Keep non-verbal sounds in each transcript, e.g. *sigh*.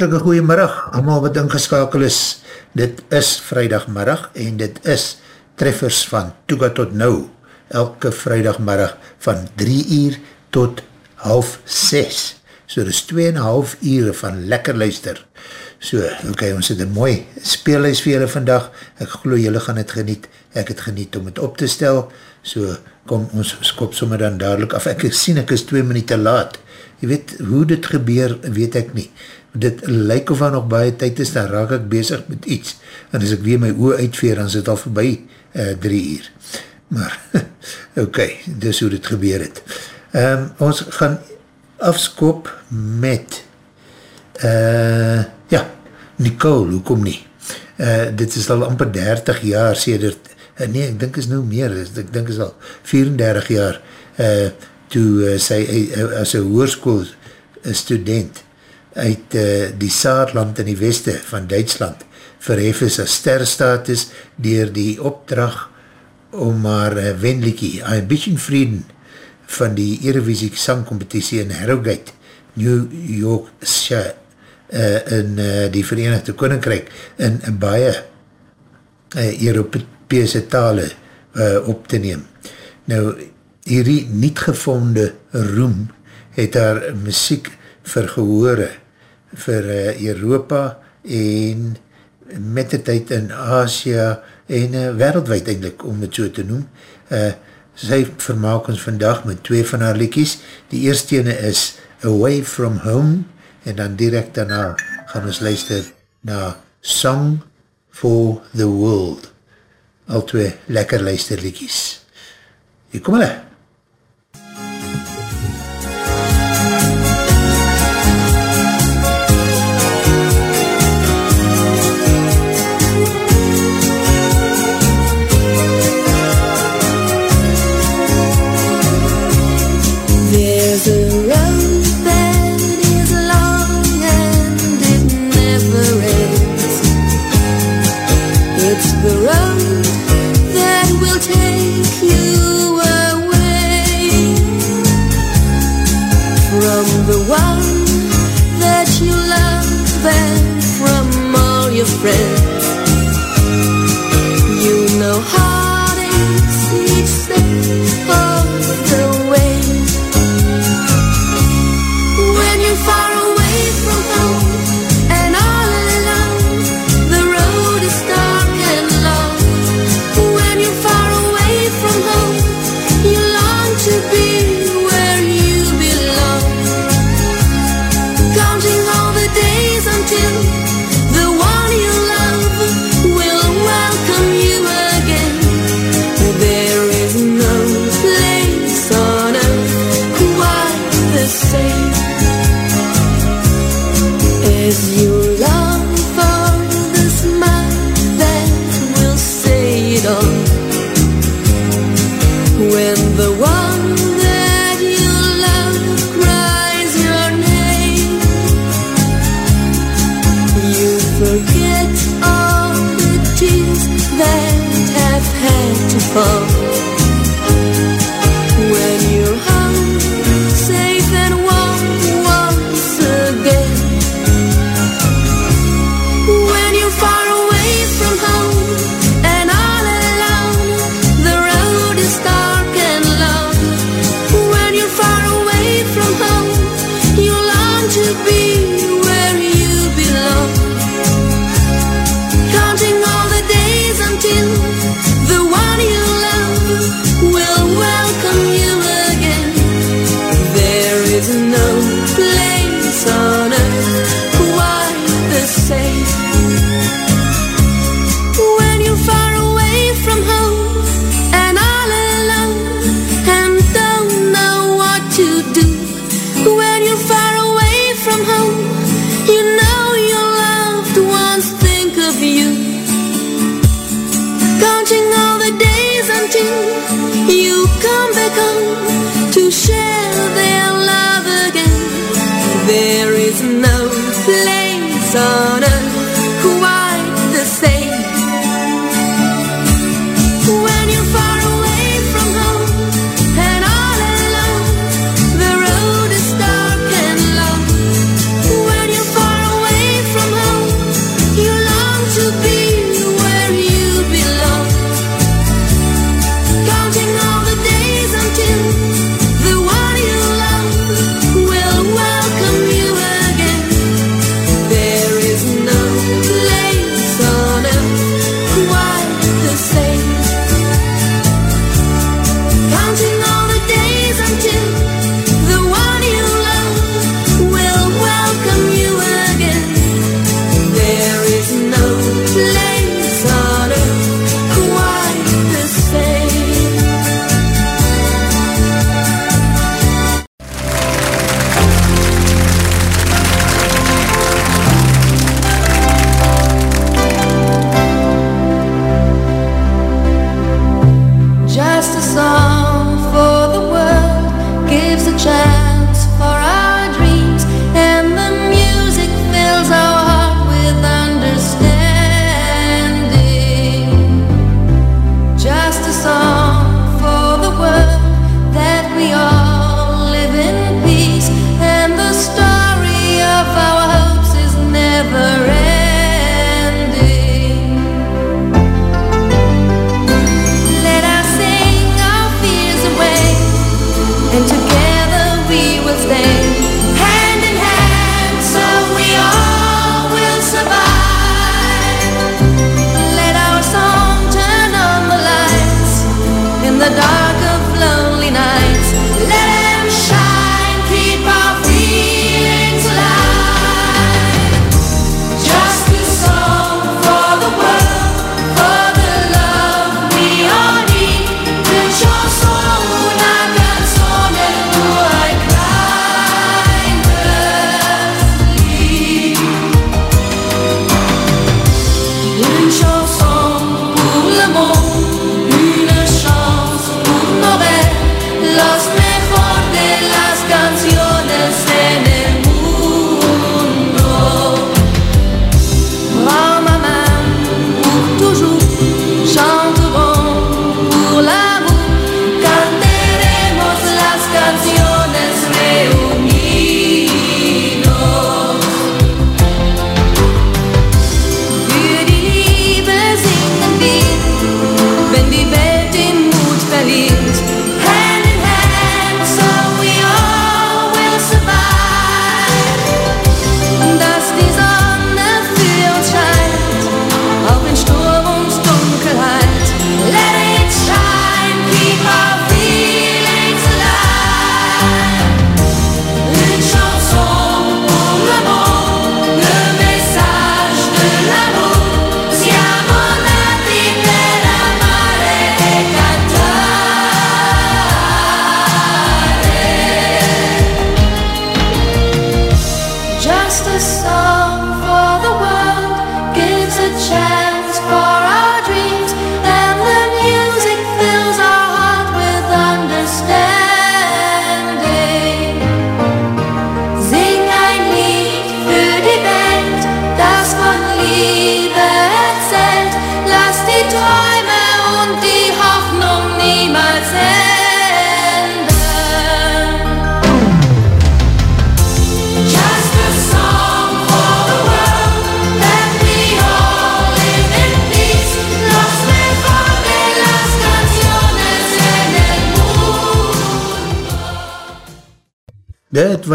hartelike goeiemiddag, allemaal wat ingeskakel is. Dit is vrijdagmiddag en dit is treffers van Toega tot Nou. Elke vrijdagmiddag van 3 uur tot half 6. So dit is 2,5 uur van lekker luister. So, ok, ons het een mooi speelhuis vir julle vandag. Ek geloof julle gaan het geniet. Ek het geniet om het op te stel. So, kom ons skop sommer dan dadelijk af. Ek sien ek is 2 minuut te laat. Je weet, hoe dit gebeur, weet ek nie dit lyk of daar nog baie tyd is, dan raak ek bezig met iets, en as ek weer my oor uitveer, dan het al voorbij uh, drie uur. Maar, *laughs* ok, dis hoe dit gebeur het. Um, ons gaan afskop met uh, ja, Nicole, hoekom nie? Uh, dit is al amper 30 jaar sedert, uh, nee, ek dink is nou meer, ek dink is al 34 jaar, uh, toe uh, sy uh, as een hoerskool student uit uh, die Saarland in die weste van Duitsland verhef is as sterstatus dier die opdracht om haar uh, wenlikie Ambition Frieden van die Erevisie sangcompetitie in Harrogate, New York uh, in uh, die Verenigde Koninkrijk in, in baie uh, Europese tale uh, op te neem. Nou, hierdie niet gevonde roem het haar muziek vergehore vir uh, Europa en met die tyd in Asia en uh, wereldwijd eindelijk om het so te noem. Uh, sy vermaak ons vandag met twee van haar liekies. Die eerste ene is Away From Home en dan direct daarna gaan ons luister na Song For The World. Al twee lekker luisterliekies. Hier kom hulle.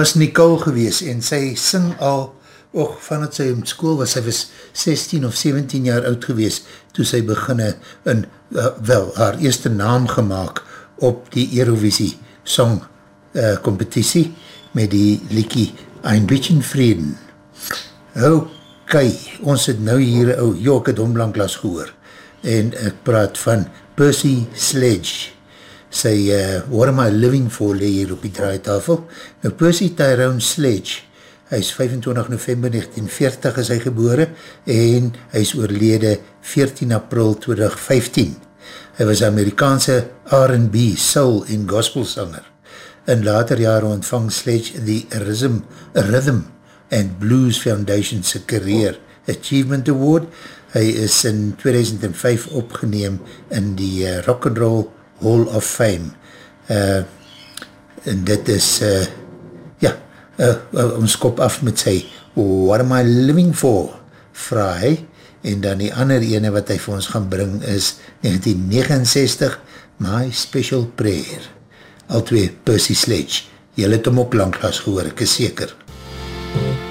Was Nicole gewees en sy sing al, och, van het sy in school was, sy was 16 of 17 jaar oud gewees, toe sy beginne in, uh, wel, haar eerste naam gemaakt op die Eurovisie song uh, competitie met die liekie Ein bisschen Frieden. Ok, ons het nou hier, oh, jo, ek het omlanklas gehoor, en ek praat van Percy Sledge sy uh, What Am I Living For le hier op die draaitafel. Nou Percy Tyrone Sledge, hy is 25 november 1940 is hy gebore en hy is oorlede 14 april 2015. Hy was Amerikaanse R&B, soul en gospel sanger. In later jare ontvang Sledge die Rhythm, Rhythm and Blues Foundation sy career Achievement Award. Hy is in 2005 opgeneem in die uh, rock'n'roll Hall of Fame. Uh, en dit is, uh, ja, uh, uh, ons kop af met sy What am I living for? Vraag. En dan die ander ene wat hy vir ons gaan bring is 1969 My Special Prayer. Al twee Percy Sledge. Jy het hom ook langklaas gehoor, ek is seker. MUZIEK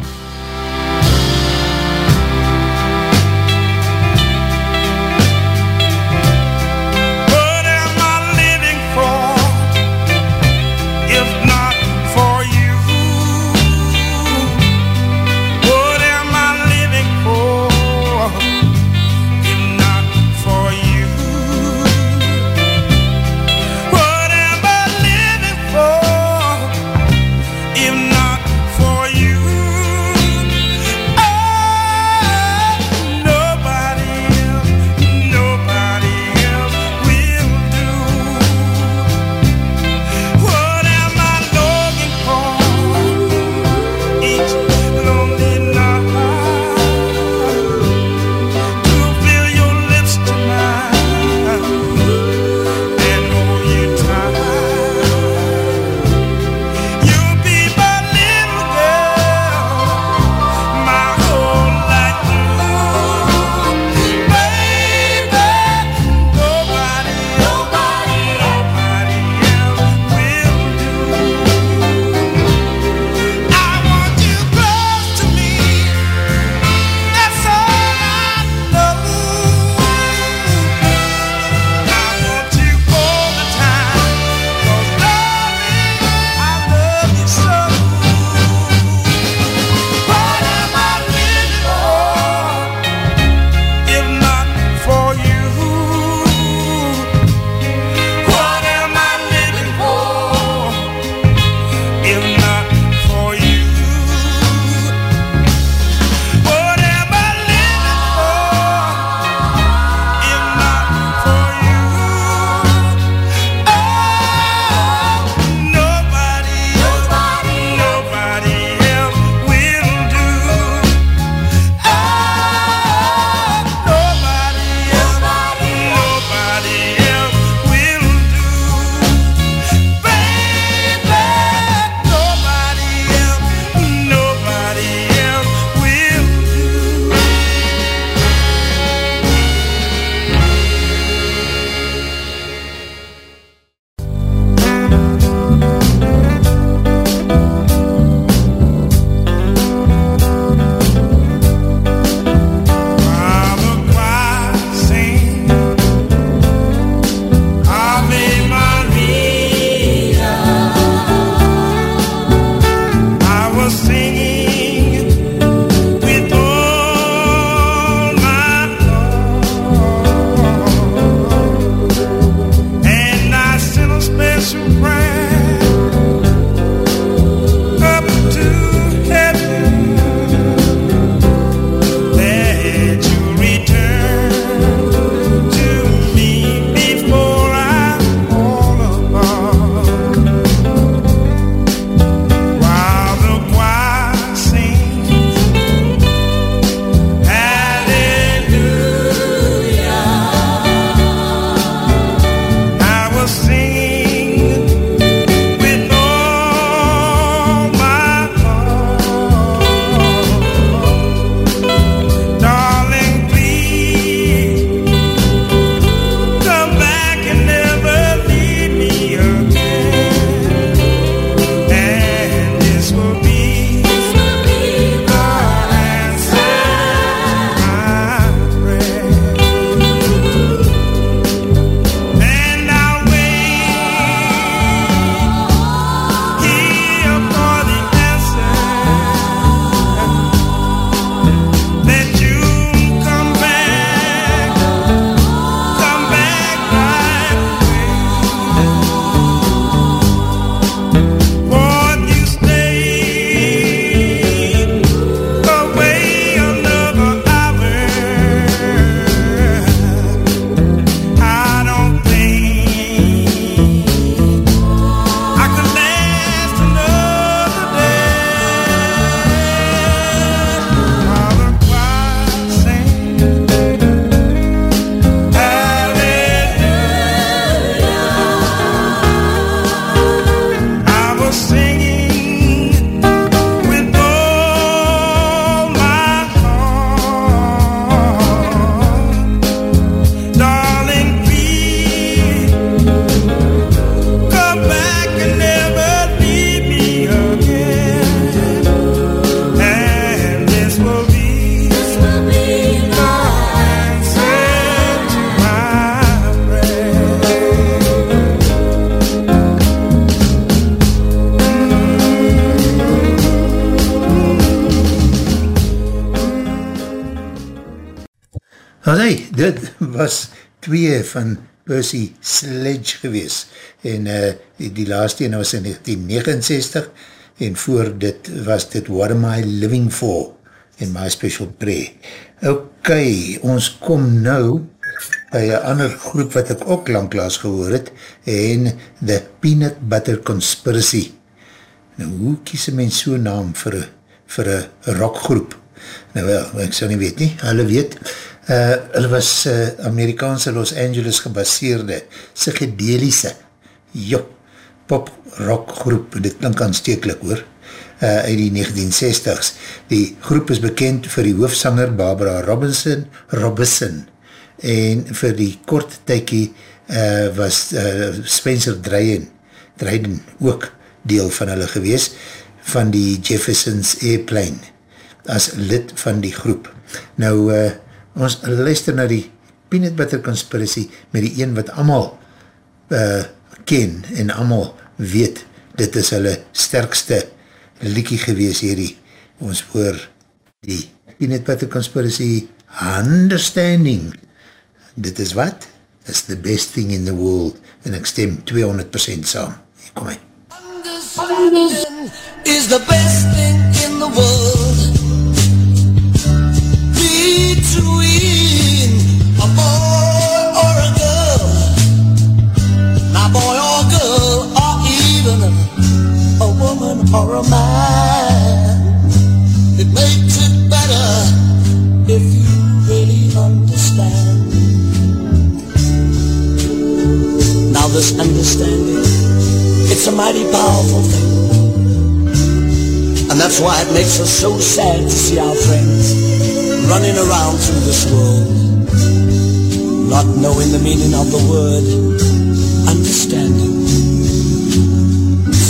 was twee van Percy Sledge gewees en uh, die laatste ene was in 1969 en voor dit was dit What Am I Living For in My Special Prayer. Ok, ons kom nou by een ander groep wat ek ook langklaas gehoor het en The Peanut Butter Conspiracy. Nou, hoe kies een mens so'n naam vir een rockgroep? Nou wel, ek sal nie weet nie, hulle weet. Uh, hulle was uh, Amerikaanse Los Angeles gebaseerde psychedelische jo, pop rock groep, dit klink aanstekelijk hoor, uh, uit die 1960s. Die groep is bekend vir die hoofsanger Barbara Robinson, Robinson en vir die kort tykie uh, was uh, Spencer Dryden, Dryden ook deel van hulle gewees, van die Jefferson's Airplane, as lid van die groep. Nou, uh, ons luister na die Peanut Butter Conspiracy met die een wat amal uh, ken en amal weet, dit is hulle sterkste liekie gewees hierdie. Ons hoor die Peanut Butter Conspiracy Understanding. Dit is wat? Is the best thing in the world en ek stem 200% saam. Hier kom hy. Understanding is the best thing in the world or a man. It makes it better if you really understand. Now this understanding, it's a mighty powerful thing. And that's why it makes us so sad to see our friends running around through this world, not knowing the meaning of the word, understanding.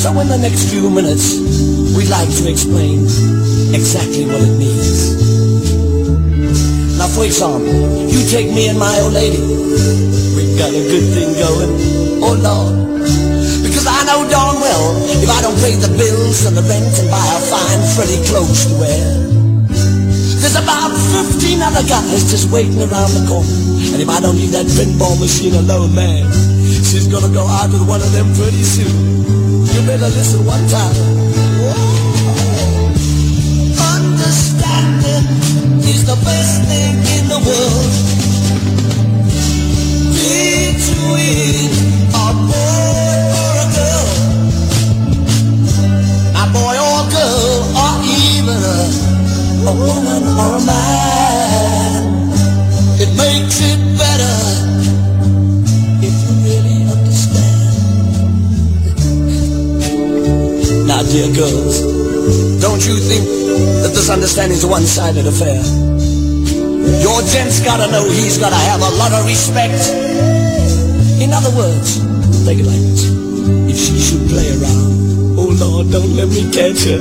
So in the next few minutes, we'd like to explain exactly what it means. Now for example, you take me and my old lady, we've got a good thing going, oh Lord. Because I know darn well, if I don't pay the bills and the rent and buy a fine, pretty clothes to wear, there's about 15 other guys just waiting around the corner. And if I don't leave that pinball machine alone, man, she's gonna go out with one of them pretty soon. You better listen one time. Whoa. Understanding is the best thing in the world. Between a boy or a girl, a boy or girl, or even a a woman or a man. It makes it better dear girls, don't you think that this understanding is a one-sided affair? Your gent's gotta know he's gotta have a lot of respect. In other words, take it like this. If she should play around, oh Lord, don't let me catch her.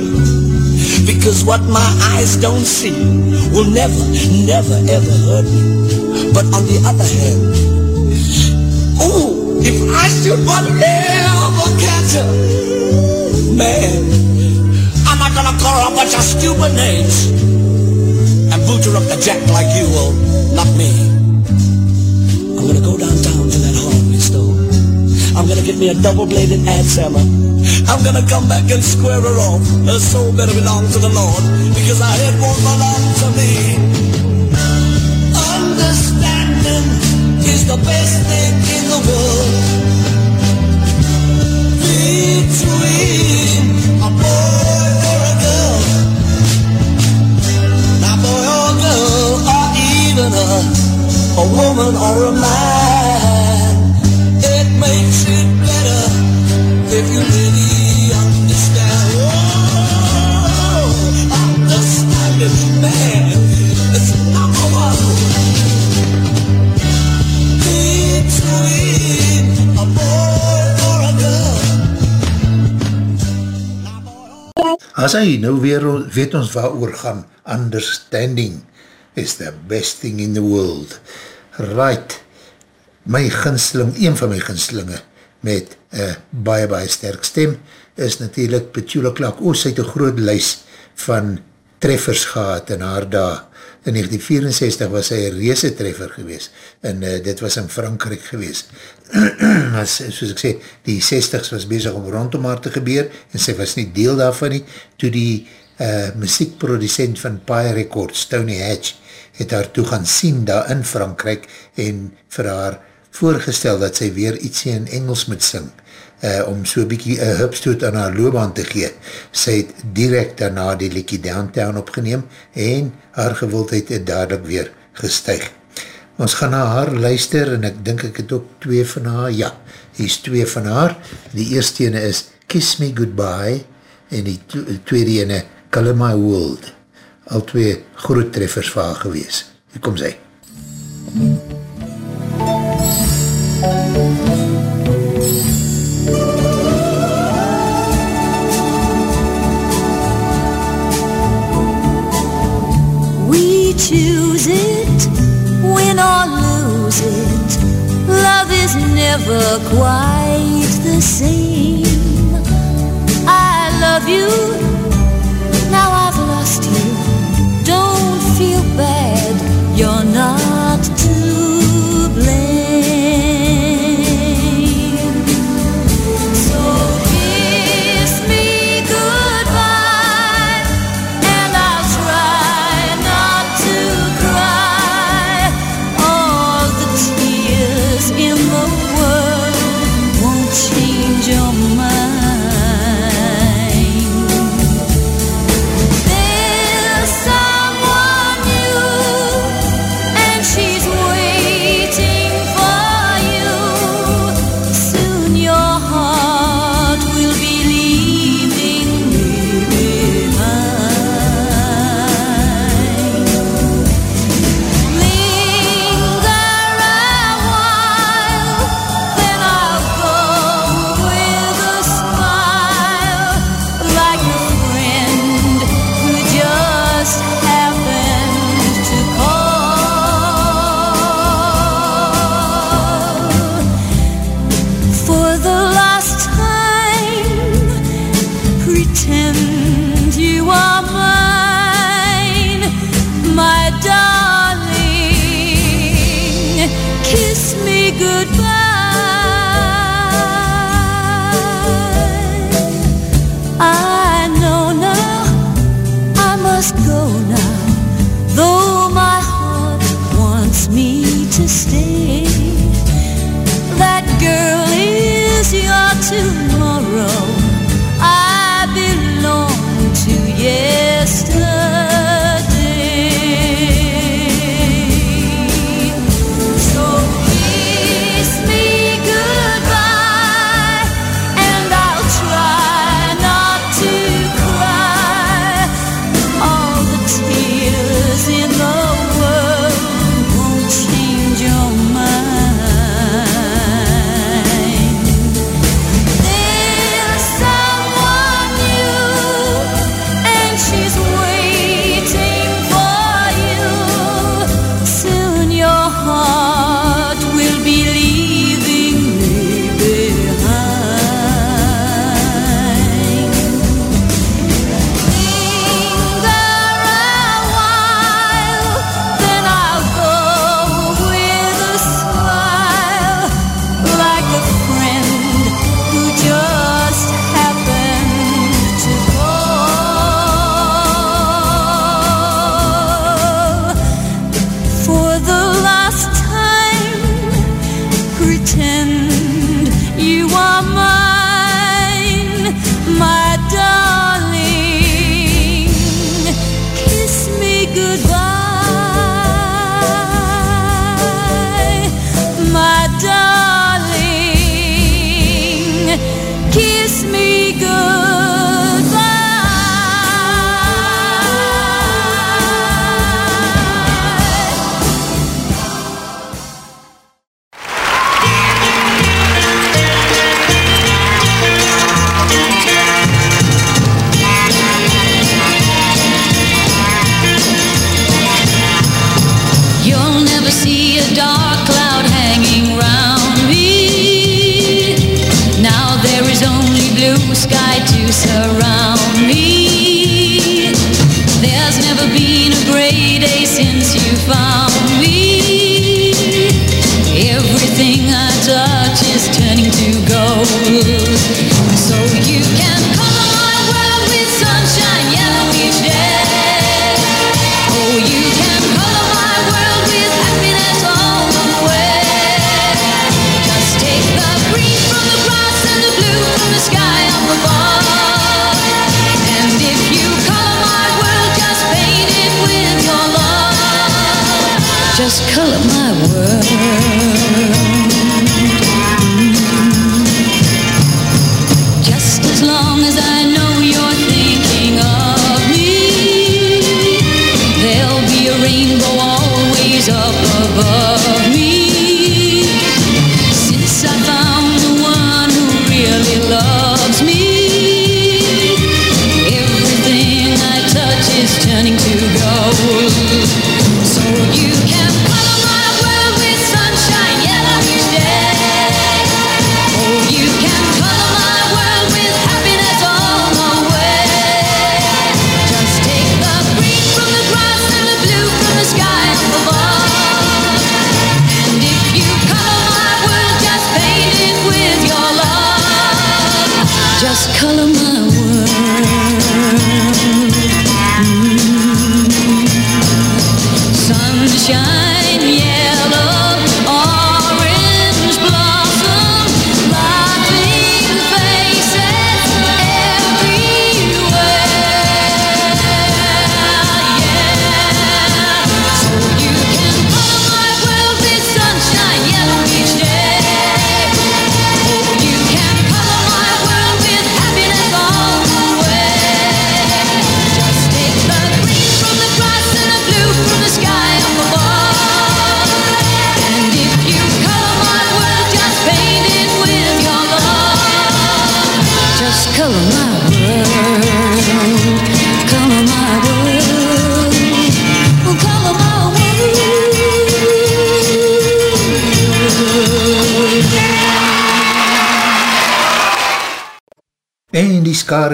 Because what my eyes don't see will never, never, ever hurt me. But on the other hand, oh, if I should but ever catch her, man, I'm not gonna call a bunch of stupid names and boot her up the jack like you will, not me. I'm gonna go downtown to that hardware store. I'm gonna get me a double-bladed adze hammer. I'm gonna come back and square her off. Her soul better belong to the Lord, because her head won't belong to me. Understanding is the best thing in the world. Even a, woman or a man. It makes it better if you really understand. Oh, understand it, man. It's number one. Between a boy or a girl. As hy nou weer weet ons waar oor gaan, understanding is the best thing in the world. Right, my ginsling, een van my ginslinge met een baie baie sterk stem, is natuurlijk Petula Clark. O, sy het een groot lys van treffers gehad in haar dag. In 1964 was sy een reese treffer gewees en uh, dit was in Frankrijk gewees. as, *clears throat* soos ek sê, die 60s was bezig om rondom haar te gebeur en sy was nie deel daarvan nie. Toe die uh, muziekproducent van Pie Records, Tony Hatch, het haar toe gaan sien daar in Frankrijk en vir haar voorgestel dat sy weer ietsie in Engels moet sing uh, om so bykie een hupstoot aan haar loopbaan te gee. Sy het direct daarna die Likkie Downtown opgeneem en haar gewildheid het dadelijk weer gestuig. Ons gaan na haar luister en ek dink ek het ook twee van haar, ja, hier is twee van haar. Die eerste ene is Kiss Me Goodbye en die tweede ene Color My World. Al twee groot treffers van haar gewees. Hier kom sy. MUZIEK choose it, win or lose it. Love is never quite the same. I love you, now I've lost you.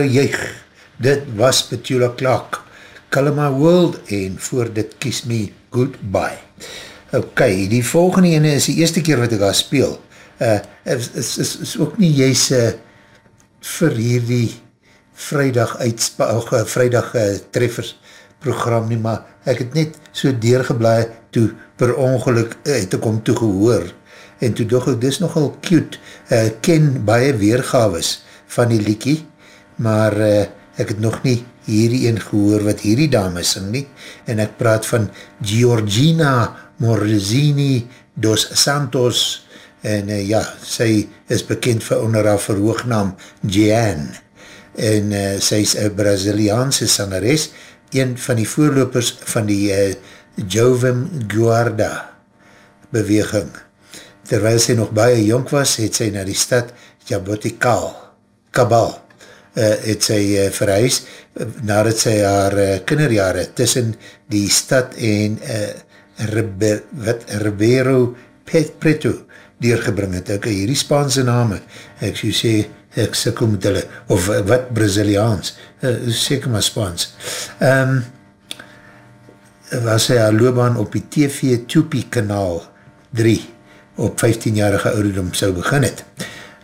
Skare juig, dit was Petula Clark, Color My World, en voor dit kies me goodbye. Ok, die volgende ene is die eerste keer wat ek daar speel. Uh, is, is, is, is ook nie juist uh, vir hierdie vrijdag uitspa, uh, vrijdag uh, treffers program nie, maar ek het net so deurgeblaai toe per ongeluk het ek om toe gehoor. En toe dog ek, dis nogal cute, uh, ken baie weergaves van die liekie, maar uh, ek het nog nie hierdie een gehoor wat hierdie dame sing nie, en ek praat van Georgina Morzini dos Santos, en uh, ja, sy is bekend vir onder haar verhoognaam Jeanne, en uh, sy is een Braziliaanse sangeres, een van die voorlopers van die uh, Jovem Guarda beweging. Terwyl sy nog baie jonk was, het sy na die stad Jabotikal, Kabal, uh, het sy uh, verhuis, uh, nadat sy haar uh, kinderjare tussen die stad en uh, Ribe, wat, Ribeiro Preto deurgebring het. Ek hierdie Spaanse name, ek so sê, ek sikkel met hulle, of wat Braziliaans, uh, seker maar Spaans. Um, was sy haar loopbaan op die TV Tupi kanaal 3 op 15-jarige ouderdom sou begin het.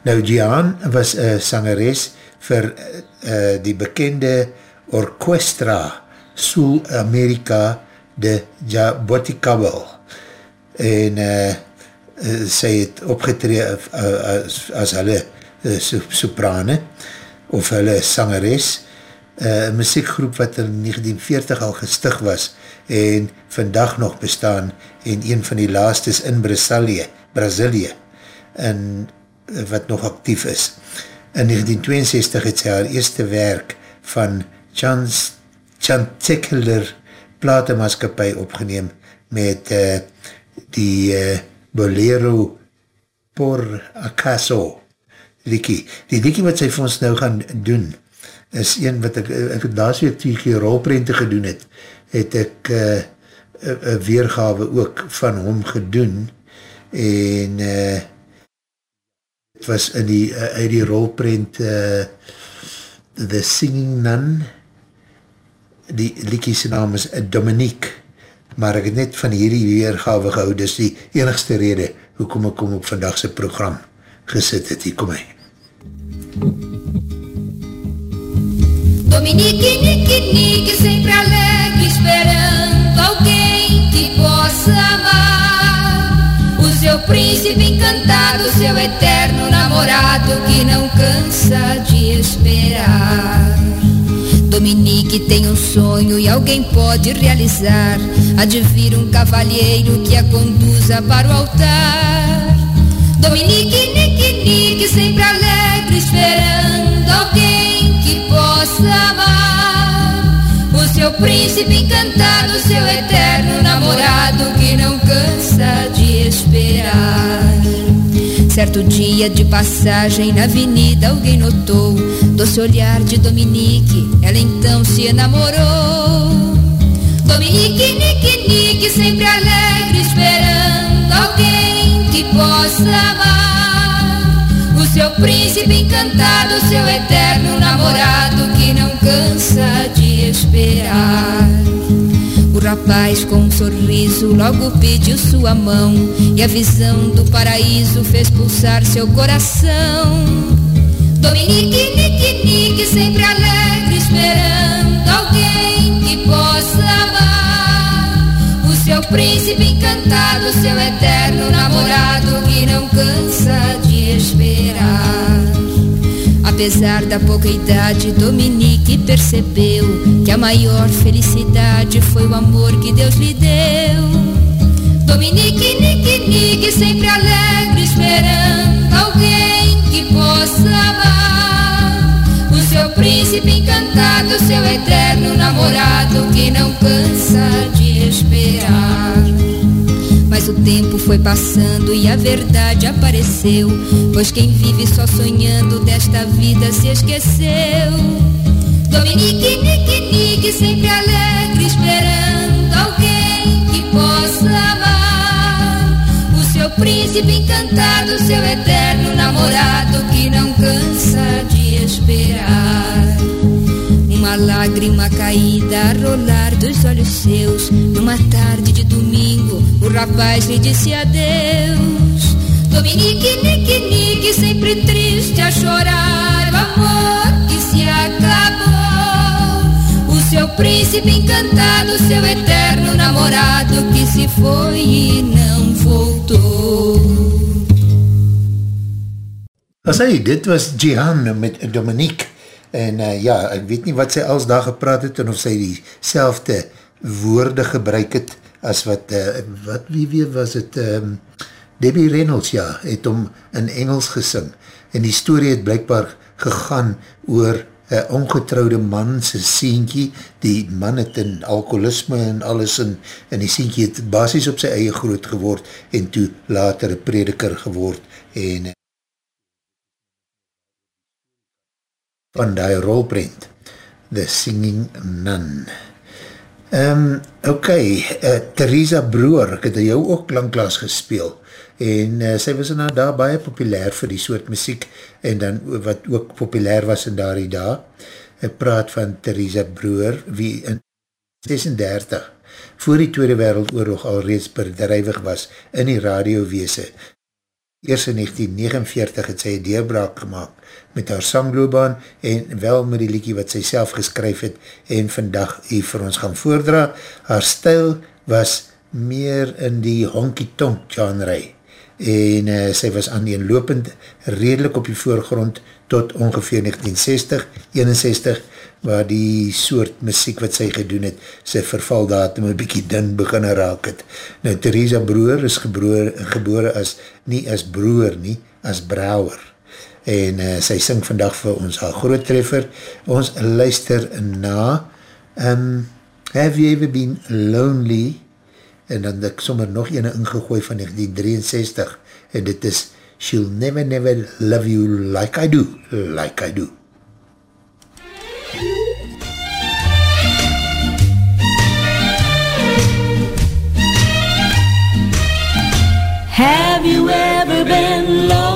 Nou, Gian was een sangeres vir uh, die bekende Orquestra Sul America de Jaboticable en uh, sy het opgetree as, as hulle uh, soprane of hulle sangeres een uh, muziekgroep wat in 1940 al gestig was en vandag nog bestaan en een van die laastes in Brazilië, Brazilië en wat nog actief is. In 1962 het sy haar eerste werk van Chance Chanticular platemaatskapie opgeneem met uh, die uh, Bolero Por Acaso liekie. Die liekie wat sy vir ons nou gaan doen is een wat ek, ek het laatst weer twee keer rolprente gedoen het, het ek uh, een weergave ook van hom gedoen en uh, was in die, uh, uit die rolprent uh, The Singing Nun die liekiese naam is Dominique, maar ek het net van hierdie weergave gehou, dis die enigste rede, hoekom ek kom op vandagse program gesit het, hier kom hy. Dominique, Nique, Nique, sempre alegre, esperando alguém que possa amar. Seu príncipe encantado, seu eterno namorado que não cansa de esperar. Dominique tem um sonho e alguém pode realizar. Vir um cavalheiro que a conduza para o altar. Dominique, Nique, Nique, sempre alegre, esperando alguém que possa amar. O seu príncipe encantado, seu eterno namorado que não cansa de esperar. Certo dia de passagem na avenida alguém notou. Doce olhar de Dominique, ela então se enamorou. Dominique, Nique, Nique, sempre alegre esperando alguém que possa amar. O seu príncipe encantado, seu eterno namorado que não cansa de esperar o rapaz com um sorriso logo pediu sua mão E a visão do paraíso fez pulsar seu coração. Dominique, Nique, Nique, sempre alegre esperando alguém que possa amar. O seu príncipe encantado, seu eterno namorado que não cansa de esperar Apesar da pouca idade, Dominique percebeu que a maior felicidade foi o amor que Deus lhe deu. Dominique, Nique, Nique, sempre alegre, esperando alguém que possa amar. O seu príncipe encantado, seu eterno namorado que não cansa de esperar. O tempo foi passando e a verdade apareceu. Pois quem vive só sonhando desta vida se esqueceu. Dominique, Nique, Nique, sempre alegre, esperando alguém que possa amar. O seu príncipe encantado, seu eterno namorado que não cansa de esperar. Uma lágrima caída a rolar dos olhos seus. Numa tarde de domingo o rapaz lhe disse adeus. Dominique, Nique, Nique, sempre triste a chorar. O amor que se acabou O seu príncipe encantado, seu eterno namorado Que se foi e não voltou. As hy, dit was Jihan met Dominique en uh, ja, ek weet nie wat sy als daar gepraat het en of sy die selfde woorde gebruik het as wat, uh, wat wie wie was het, um, Debbie Reynolds, ja, het om in Engels gesing. En die story het blijkbaar gegaan oor een ongetrouwde man sy sienkie, die man het in alcoholisme en alles en, en die sienkie het basis op sy eie groot geword en toe later een prediker geword en van die rolprint The Singing Nun. Um, ok uh, Theresa Broer ek het jou ook langklaas gespeel en uh, sy was nou daar baie populair vir die soort muziek en dan wat ook populair was in daar die daar ek praat van Theresa Broer wie in 36 voor die Tweede Wereldoorlog al reeds bedrijwig was in die radioweese Eers in 1949 het sy een deurbraak gemaakt met haar sangloobaan en wel met die liekie wat sy self geskryf het en vandag hier vir ons gaan voordra. Haar stijl was meer in die honky-tonk genre en uh, sy was aaneenlopend redelijk op die voorgrond tot ongeveer 1960, 61 waar die soort muziek wat sy gedoen het, sy vervaldatum een bykie din begin raak het. Nou, Theresa Broer is gebroer, gebore as, nie as broer nie, as brouwer. En uh, sy syng vandag vir ons haar groot treffer. Ons luister na um, Have You Ever Been Lonely? En dan ek sommer nog ene ingegooi van 1963 en dit is She'll Never Never Love You Like I Do, Like I Do. Have you ever been lonely?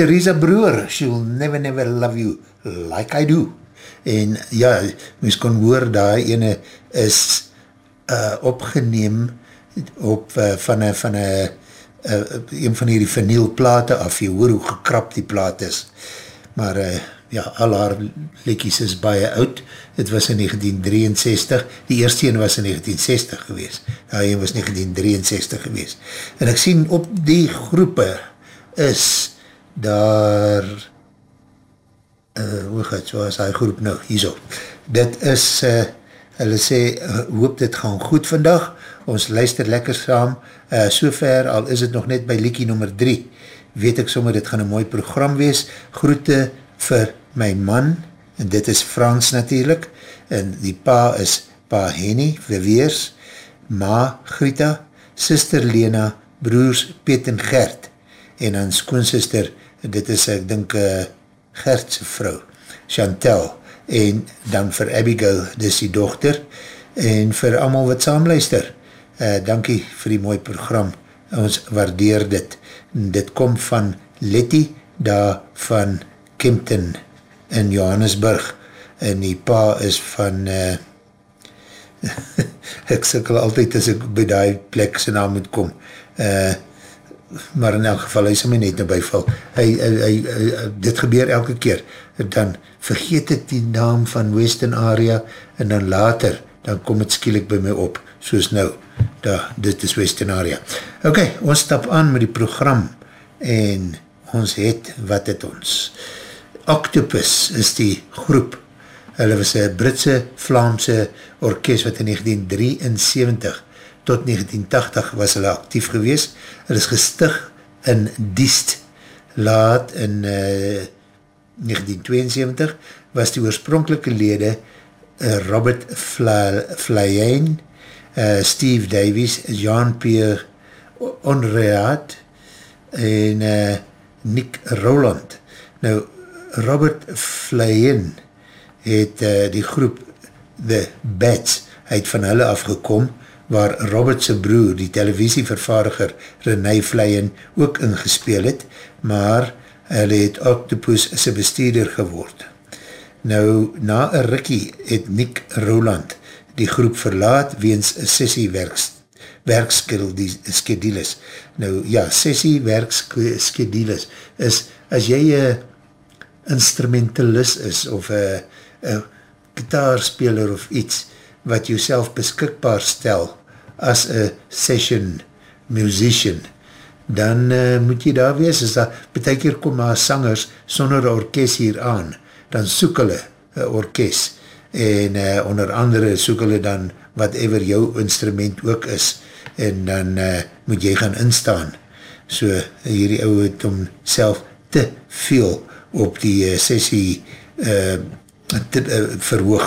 Theresa Broer, She'll Never Never Love You Like I Do. En ja, mens kon hoor daar ene is uh, opgeneem op uh, van een van een uh, een van hierdie vanielplate af, jy hoor hoe gekrap die plaat is, maar uh, ja, al haar lekkies is baie oud, het was in 1963, die eerste een was in 1960 gewees, die een was 1963 gewees, en ek sien op die groepe is daar uh, hoe gaat, waar is die groep nou, hierzo dit is, uh, hulle sê uh, hoop dit gaan goed vandag. Ons luister lekker saam. Eh, uh, so ver, al is het nog net by liekie nummer 3, weet ek sommer dit gaan een mooi program wees, groete vir my man en dit is Frans natuurlijk en die pa is pa Henny Verweers, ma Grita, sister Lena, broers Piet en Gert en dan skoonsister dit is ek dink eh, uh, Gertse vrou, Chantel, en dan vir Abigail, dis die dochter, en vir amal wat saamluister, uh, dankie vir die mooi program, ons waardeer dit. Dit kom van Letty, daar van Kempton in Johannesburg, en die pa is van... Uh, *laughs* ek sikkel altyd as ek by die plek sy naam moet kom, eh, uh, maar in elk geval, hy sal my net nou byval. Hy, hy, hy, hy, dit gebeur elke keer, dan vergeet ek die naam van Western Area, en dan later, dan kom het skielik by my op, soos nou, da, dit is Western Area. Ok, ons stap aan met die program, en ons het, wat het ons? Octopus is die groep, hulle was een Britse, Vlaamse orkest, wat in 1973 tot 1980 was hulle actief gewees. Hulle is gestig in Diest. Laat in uh, 1972 was die oorspronkelike lede uh, Robert Flyen, uh, Steve Davies, Jean-Pierre Onreat en uh, Nick Rowland. Nou, Robert Flyen het uh, die groep The Bats uit van hulle afgekom waar Robert se broer, die televisievervaardiger René Vleien, ook ingespeel het, maar hulle het Octopus sy bestuurder geword. Nou, na een rikkie het Nick Roland die groep verlaat weens een sessie werks, werkskedules. Nou, ja, sessie werkskedules is, as jy een instrumentalist is, of een gitaarspeler of iets, wat jy self beskikbaar stel, as a session musician, dan uh, moet jy daar wees, as daar betek hier kom maar sangers sonder orkest hier aan, dan soek hulle een orkest, en uh, onder andere soek hulle dan whatever jou instrument ook is, en dan uh, moet jy gaan instaan, so hierdie ouwe het om self te veel op die uh, sessie uh, te, uh, verhoog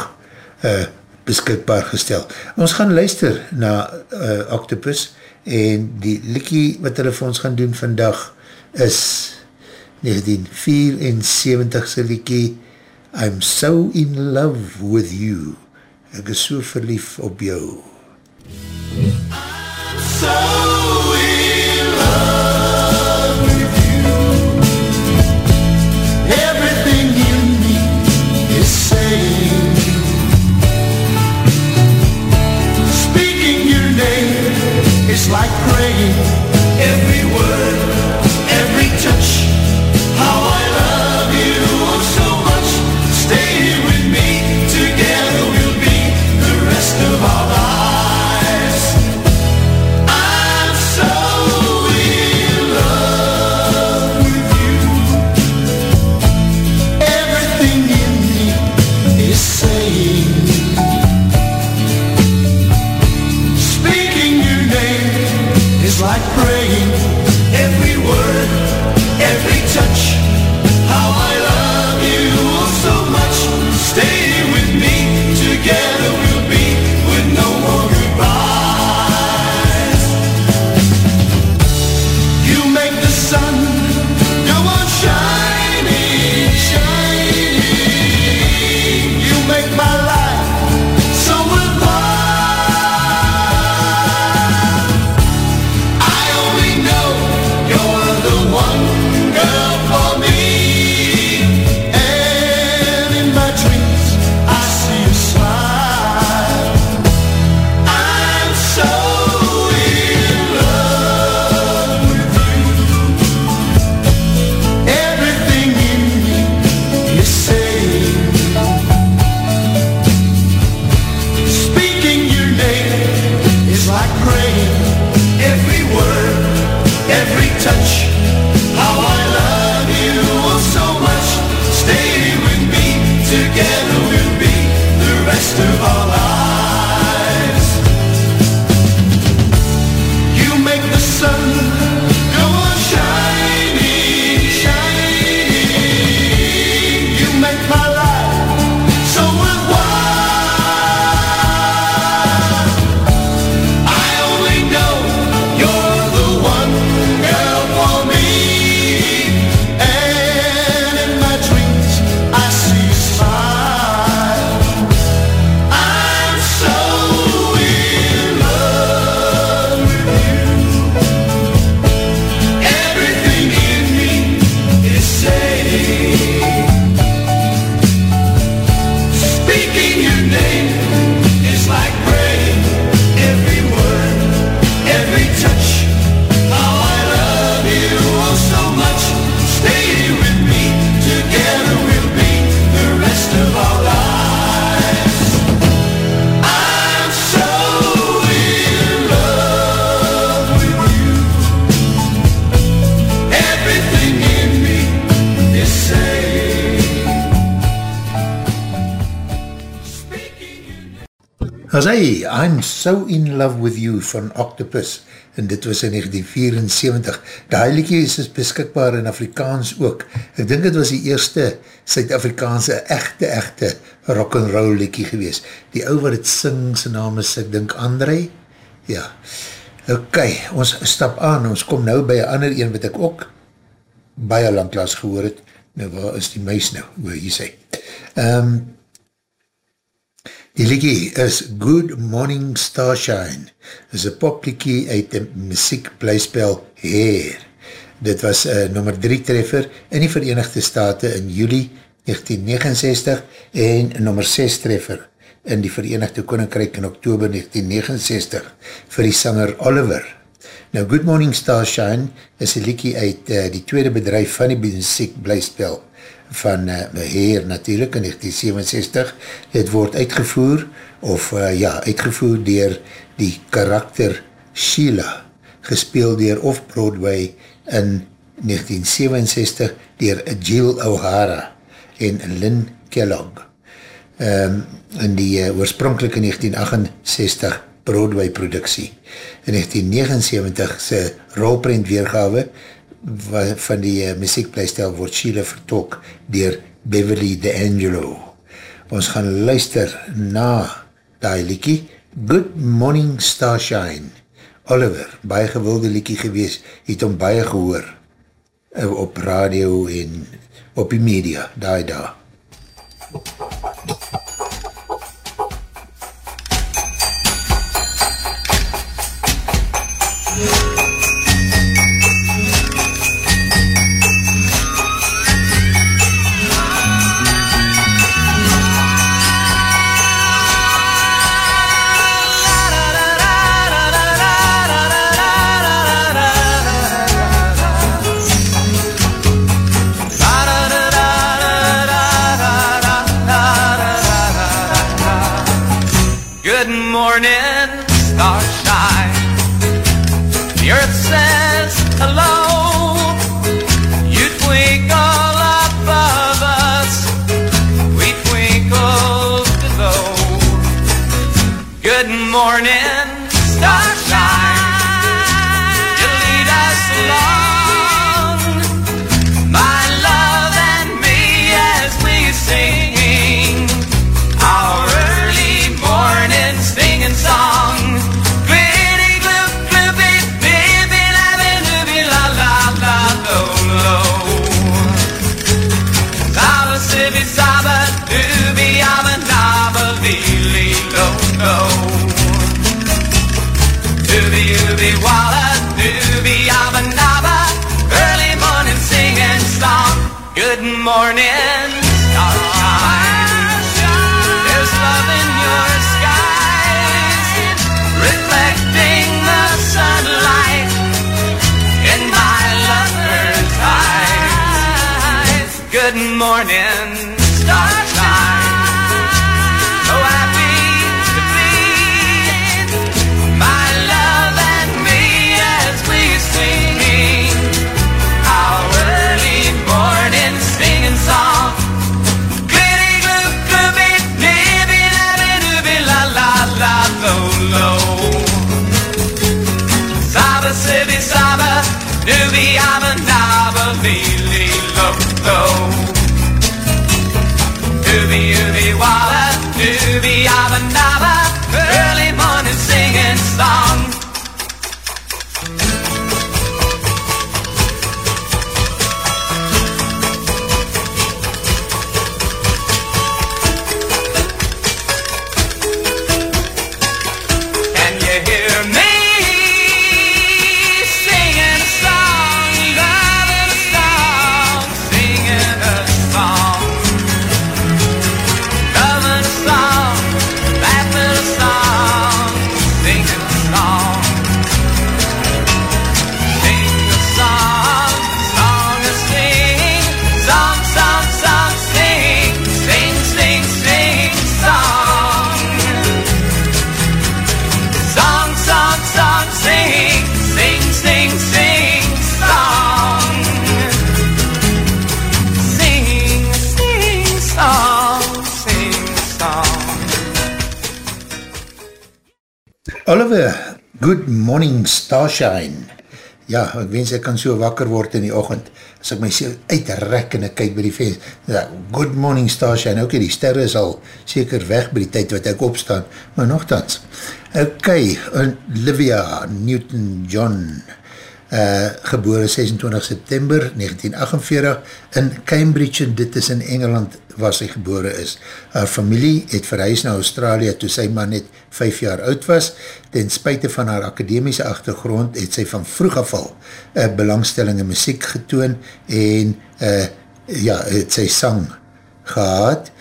uh, beskikbaar gestel. Ons gaan luister na uh, Octopus en die likkie wat hulle vir ons gaan doen vandag is 1974 se likkie I'm so in love with you. Ek is so verlief op jou. I'm so It's like praying every word, as hy, I'm so in love with you van Octopus, en dit was in 1974, die liedjie is beskikbaar in Afrikaans ook, ek dink het was die eerste Suid-Afrikaanse echte, echte rock'n'roll liedjie gewees, die ou wat het sing, sy naam is, ek dink André, ja, ok, ons stap aan, ons kom nou by een ander een wat ek ook baie lang klas gehoor het, nou waar is die muis nou, hoe jy sê, um, Die liekie is Good Morning Starshine. is een popliekie uit die muziek blijspel Hair. Dit was uh, nummer 3 treffer in die Verenigde Staten in juli 1969 en nummer 6 treffer in die Verenigde Koninkrijk in oktober 1969 vir die sanger Oliver. Nou, Good Morning Starshine is een liekie uit uh, die tweede bedrijf van die muziek blijspel van uh, Heer natuurlijk in 1967. Het word uitgevoer of uh, ja, uitgevoer dier die karakter Sheila, gespeeld dier Off-Broadway in 1967 dier Jill O'Hara en Lynn Kellogg. Um, in die uh, oorspronkelijke 1968 Broadway productie. In 1979 se rolprint weergawe van die uh, muziekpleistel word Sheila vertolk dier Beverly D'Angelo. Ons gaan luister na die liekie Good Morning Starshine. Oliver, baie gewilde liekie gewees, het om baie gehoor uh, op radio en op die media, daai daar. song Starshine. Ja, ek wens ek kan so wakker word in die ochend, as ek my so uitrek en ek kyk by die venster. Ja, good morning Starshine, ok, die sterre is al seker weg by die tyd wat ek opstaan, maar nogthans. Ok, Olivia Newton-John, uh, gebore 26 September 1948 in Cambridge en dit is in Engeland waar sy gebore is. Haar familie het verhuis na Australië toe sy man net 5 jaar oud was. Ten spuite van haar akademiese achtergrond het sy van vroeg afval uh, belangstelling in muziek getoon en uh, ja, het sy sang gehad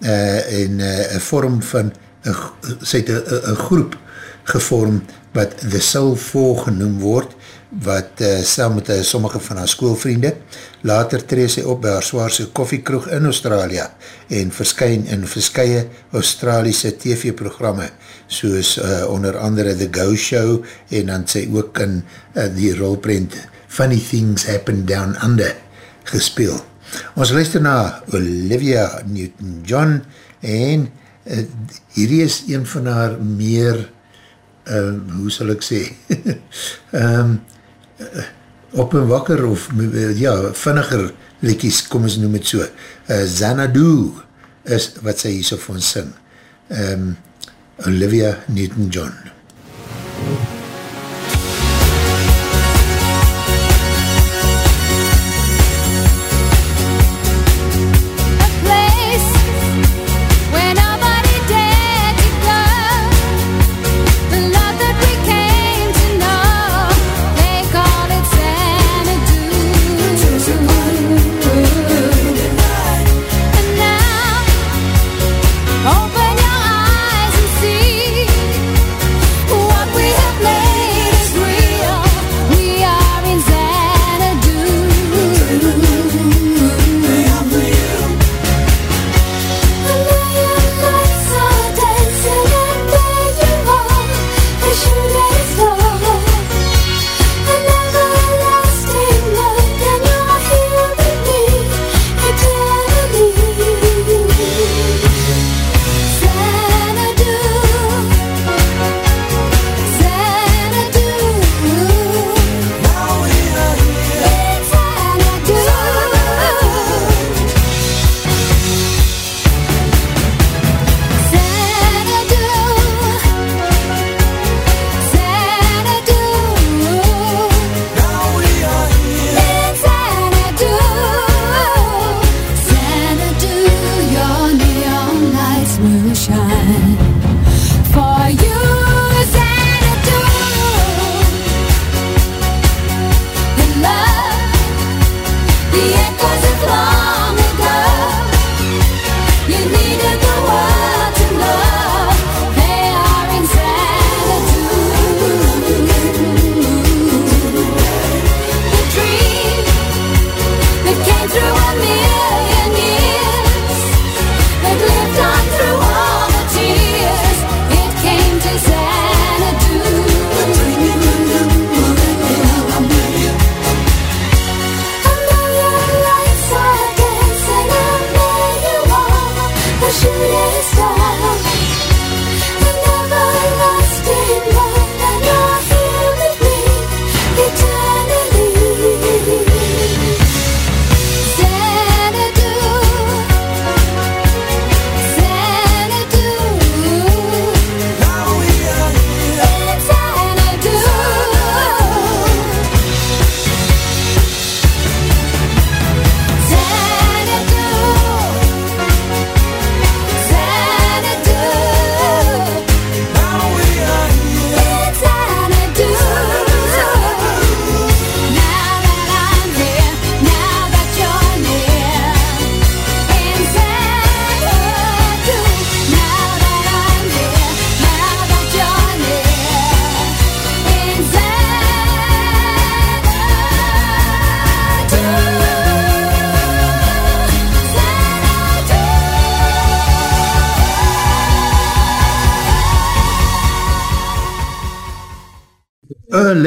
uh, en uh, een vorm van uh, sy het een groep gevorm wat The Soul 4 genoem word wat uh, saam met uh, sommige van haar schoolvriende. Later tree sy op by haar zwaarse koffiekroeg in Australië en verskyn in verskye Australiese TV-programme soos uh, onder andere The Go Show en dan sy ook in uh, die rolprint Funny Things Happen Down Under gespeel. Ons luister na Olivia Newton-John en uh, hierdie is een van haar meer uh, hoe sal ek sê um, *laughs* op en wakker of uh, ja, vinniger likies, kom ons noem het so. Uh, Xanadu is wat sy hier so van sing. Um, Olivia Newton-John. MUZIEK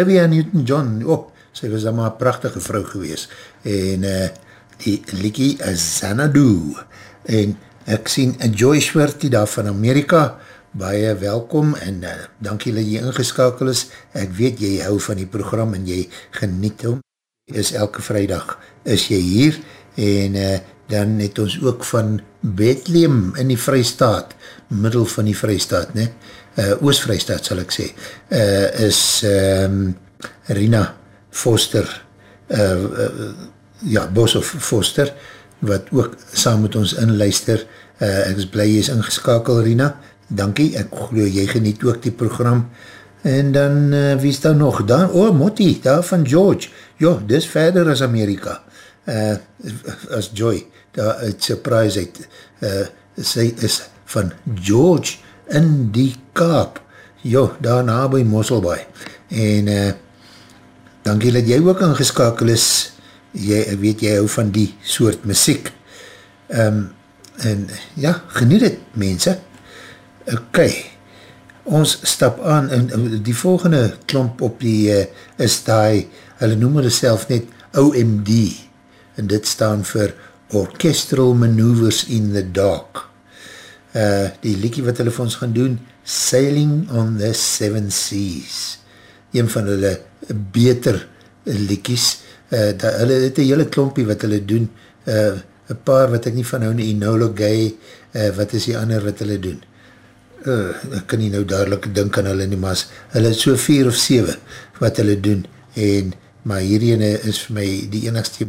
Olivia Newton-John, op, sy was dan maar prachtige vrou gewees, en uh, die liekie is Xanadu, en ek sien Joy Schwert, die daar van Amerika, baie welkom en uh, dankie dat jy ingeskakel is. Ek weet jy hou van die program en jy geniet hom. Is elke vrijdag is jy hier en uh, dan het ons ook van Bethlehem in die Vrijstaat, middel van die Vrijstaat, ne? Uh, Oost-Vrijstaat sal ek sê, uh, is um, Rina Foster, uh, uh, ja, Boshoff Foster, wat ook saam met ons inluister. Uh, ek is blij jy is ingeskakel, Rina. Dankie, ek geloof jy geniet ook die program. En dan, uh, wie is daar nog? Daar, oh, Motti, daar van George. Jo, dis verder as Amerika. Uh, as Joy, daar uit surprise uit. Uh, sy is van George in die Kaap. Jo, daar na by Mosselbaai. En uh, dankie dat jy ook ingeskakel is. Jy weet, jy hou van die soort muziek. Um, en ja, geniet het, mense. Ok, ons stap aan, en die volgende klomp op die uh, is die, hulle noem hulle self net OMD, en dit staan vir Orchestral Maneuvers in the Dark. Uh, die liekie wat hulle vir ons gaan doen, Sailing on the Seven Seas. Een van hulle beter liekies, uh, da, hulle het een hele klompie wat hulle doen, uh, een paar wat ek nie van hou nie, Enola Gay, uh, wat is die ander wat hulle doen? Uh, ek kan nie nou dadelijk dink aan hulle nie, maar hulle het so vier of sewe wat hulle doen, en, maar hierdie is vir my die enigste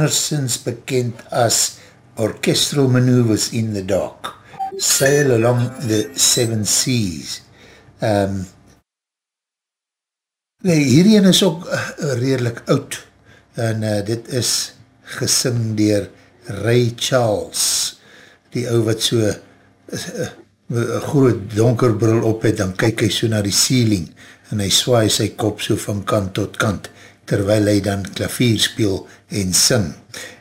andersins bekend as Orchestral Maneuvers in the Dark. Sail Along the Seven Seas. Um, nee, hierien is ook uh, redelijk oud. En uh, dit is gesing dier Ray Charles die ou wat so uh, uh, groot donker bril op het, dan kyk hy so na die ceiling en hy swaai sy kop so van kant tot kant terwyl hy dan klavier speel en sing.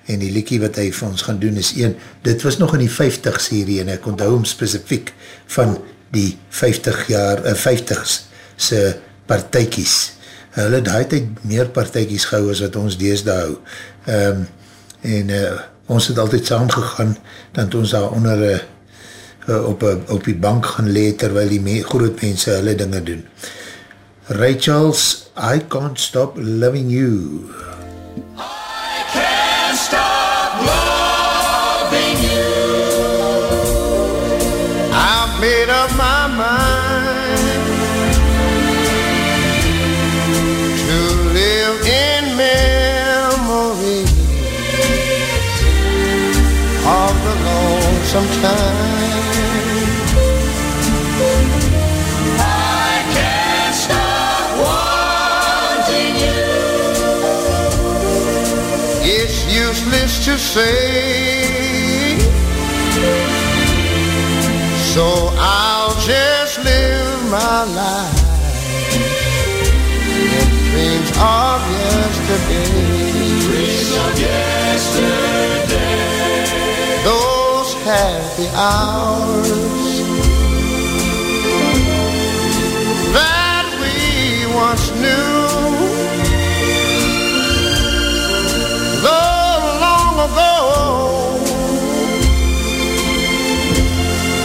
En die liekie wat hy vir ons gaan doen is een, dit was nog in die 50s hierdie en ek onthou hom specifiek van die 50 jaar, uh, 50s se partijkies. Hulle daai tyd meer partijkies gehou as wat ons deesda hou. Um, en uh, ons het altyd saam gegaan, dan het ons daar onder uh, op, uh, op die bank gaan lee terwyl die me groot mense hulle dinge doen. Rachel's I Can't Stop Loving You. I say. So I'll just live my life in dreams of yesterday. Dreams of yesterday. Those happy hours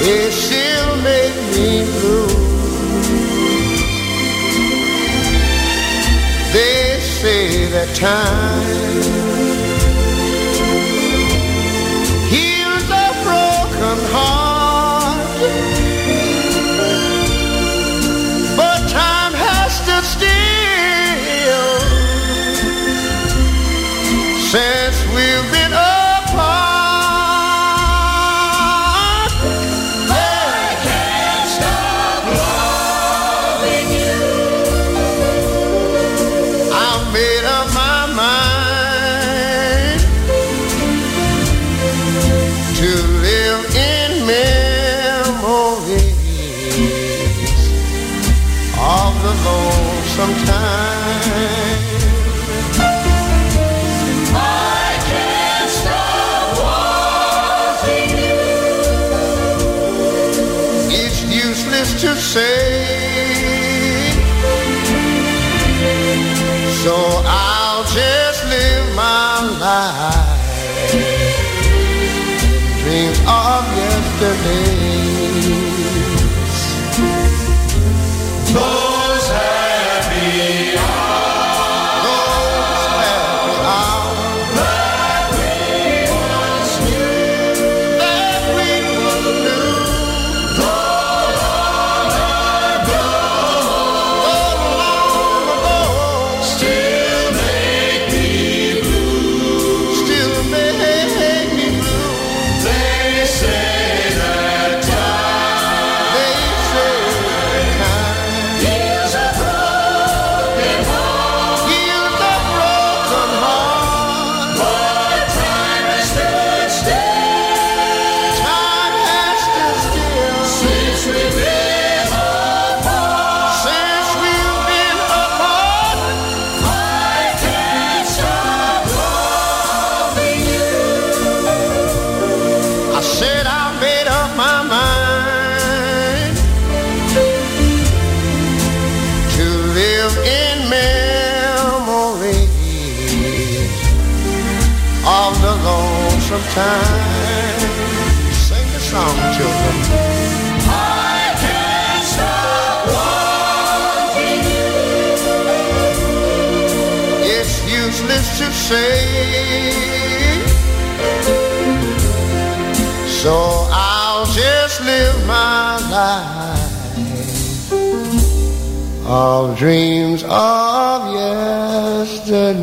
it still make me blue. They say that time say. So I'll just live my life. Dreams of yesterdays. Say. So I'll just live my life of dreams of yesterday.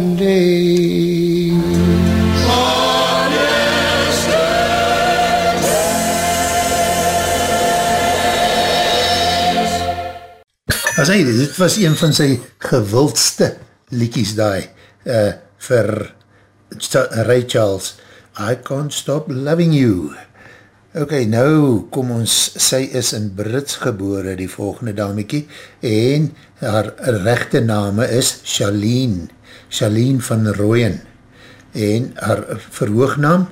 As hy, dit was een van sy gewildste liekies daai uh, vir Ray Charles. I can't stop loving you. Ok, nou kom ons, sy is in Brits gebore, die volgende damiekie, en haar rechte name is Charlene, Charlene van Rooyen, en haar verhoognaam,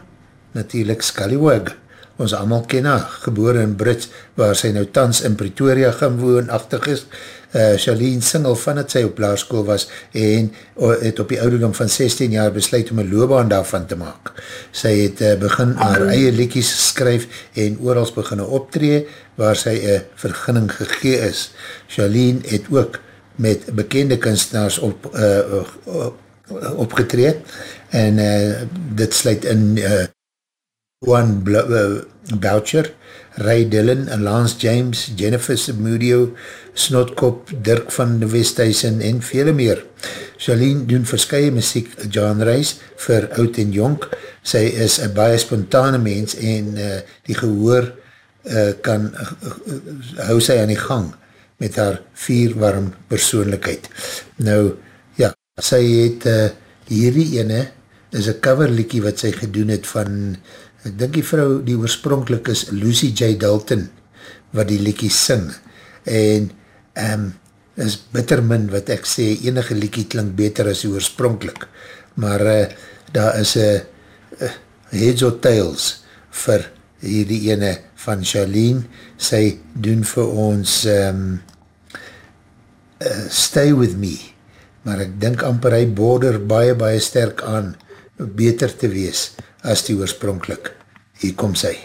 natuurlijk Scallywag, ons allemaal ken haar, gebore in Brits, waar sy nou tans in Pretoria gaan woonachtig is, uh, Charlene singel van het sy op laarskool was en uh, het op die ouderdom van 16 jaar besluit om een loopbaan daarvan te maak. Sy het uh, begin haar eie liedjes skryf en oorals beginne optree waar sy een vergunning gegee is. Charlene het ook met bekende kunstenaars op, uh, uh, opgetreed en uh, dit sluit in uh, Juan Boucher, Ray Dillon, Lance James, Jennifer Samudio, Snotkop, Dirk van de Westhuizen en vele meer. Charlene doen verskye muziek genres vir oud en jonk. Sy is een baie spontane mens en uh, die gehoor uh, kan uh, hou sy aan die gang met haar vier warm persoonlijkheid. Nou, ja, sy het uh, hierdie ene is een coverlikkie wat sy gedoen het van, ek dink die vrou die oorspronkelijk is Lucy J. Dalton wat die likkie sing. En um, is bitter min wat ek sê, enige liekie klink beter as die oorspronkelijk, maar uh, daar is een uh, heads or tails vir hierdie ene van Charlene, sy doen vir ons um, uh, stay with me, maar ek dink amper hy border baie baie sterk aan beter te wees as die oorspronkelijk. Hier kom sy.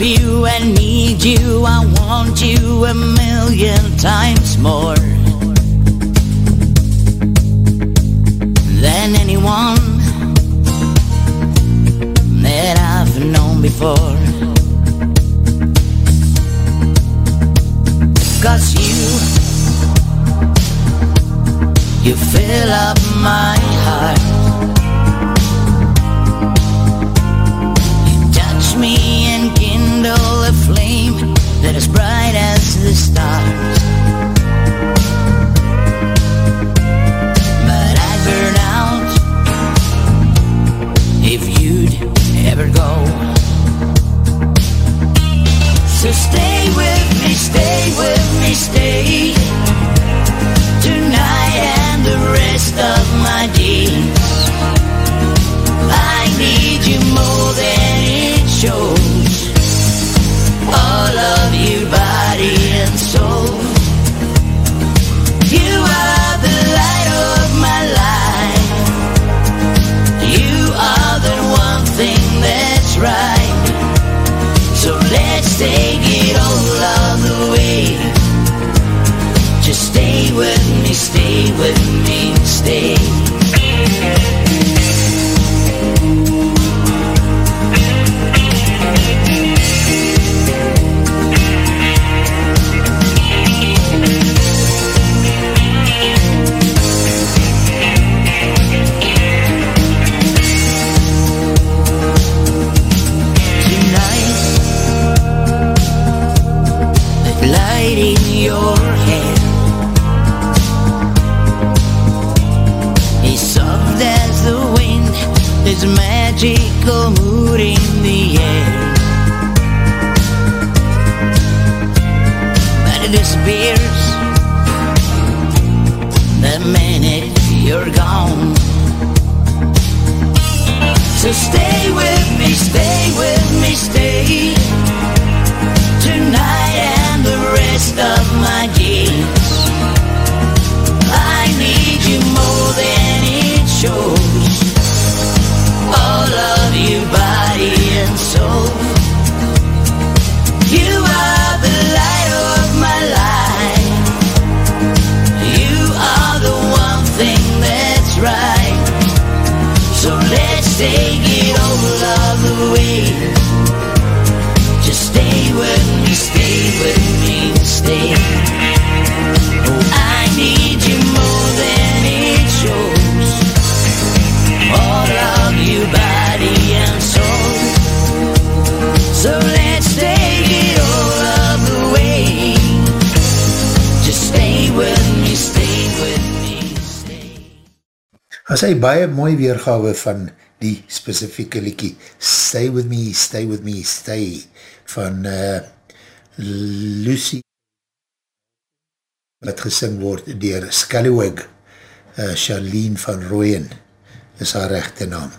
you and need you. I want you a million times more anyone that I've known before. Cause you, you fill up my hy baie mooi weergawe van die specifieke liekie. Stay With Me, Stay With Me, Stay van uh, Lucy wat gesing word dier Scallywag uh, Charlene van Rooyen is haar rechte naam.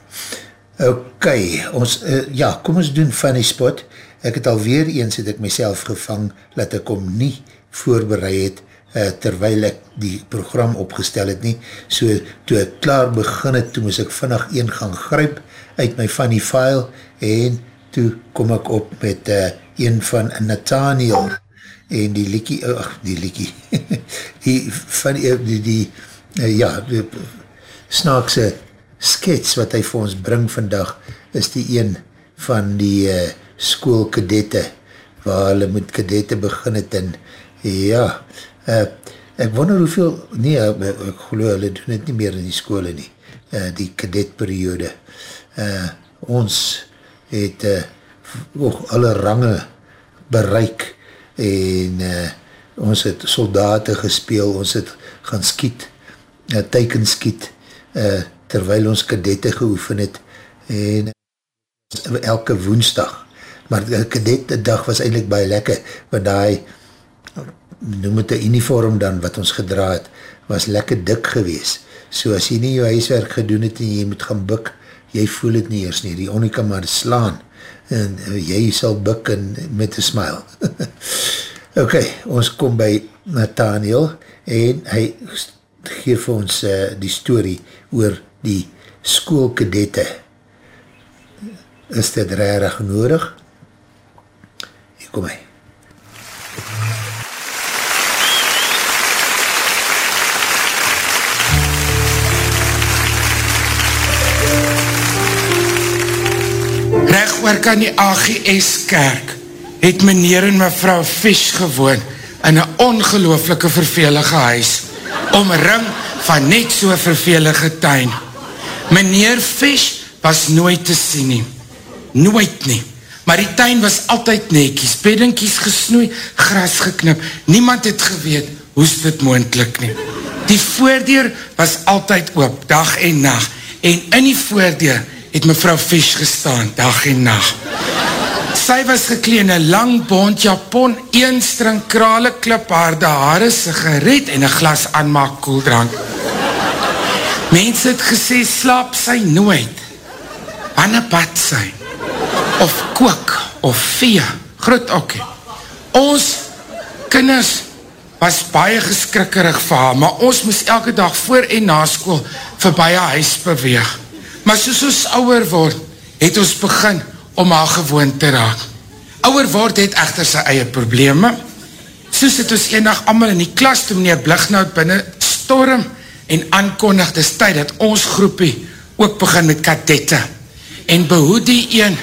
Ok, ons, uh, ja, kom ons doen funny spot. Ek het alweer eens het ek myself gevang dat ek om nie voorbereid het uh, terwijl ek die program opgestel het nie, so toe ek klaar begin het, toe moes ek vannig een gaan gryp uit my funny file en toe kom ek op met uh, een van Nathaniel en die liekie, ach die liekie *laughs* die van die, die, die uh, ja, die snaakse skets wat hy vir ons bring vandag is die een van die uh, schoolkadette waar hulle met kadette begin het en ja, uh, ek wonder hoeveel, nee, ek, ek geloof, hulle doen het nie meer in die skole nie, uh, die kadetperiode. Uh, ons het uh, ook alle range bereik en uh, ons het soldaten gespeel, ons het gaan skiet, uh, teiken skiet, uh, terwyl ons kadette geoefen het en elke woensdag, maar kadette dag was eindelijk baie lekker, want die noem het een uniform dan, wat ons gedra het, was lekker dik gewees. So as jy nie jou huiswerk gedoen het en jy moet gaan buk, jy voel het nie eers nie, die onnie kan maar slaan, en jy sal buk en met een smile. *laughs* ok, ons kom by Nathaniel, en hy geef ons uh, die story oor die schoolkadette. Is dit rarig nodig? Hier kom hy. Oor kan die AGS kerk het meneer en mevrou Fish gewoon in een ongelooflike vervelige huis omring van net so vervelige tuin. Meneer Fish was nooit te sien nie. Nooit nie. Maar die tuin was altyd nekies, beddinkies gesnoei, gras geknip. Niemand het geweet hoe is dit moendlik nie. Die voordeur was altyd oop, dag en nacht. En in die voordeur het mevrou Fish gestaan, dag en nacht. Sy was gekleen in lang bond japon, een string krale kliphaarde haare, sigaret en een glas aanmaak koeldrank. Mens het gesê, slaap sy nooit. Anne bad sy. Of kook, of vee, groot okkie. Ons kinders was baie geskrikkerig vir haar, maar ons moes elke dag voor en na school vir baie huis beweeg. Maar soos ons ouwer word, het ons begin om haar gewoon te raak. Ouwer word het echter sy eie probleme. Soos het ons eendag allemaal in die klas toe meneer Blignout binnen storm en aankondig dis tyd dat ons groepie ook begin met kadette en behoed die een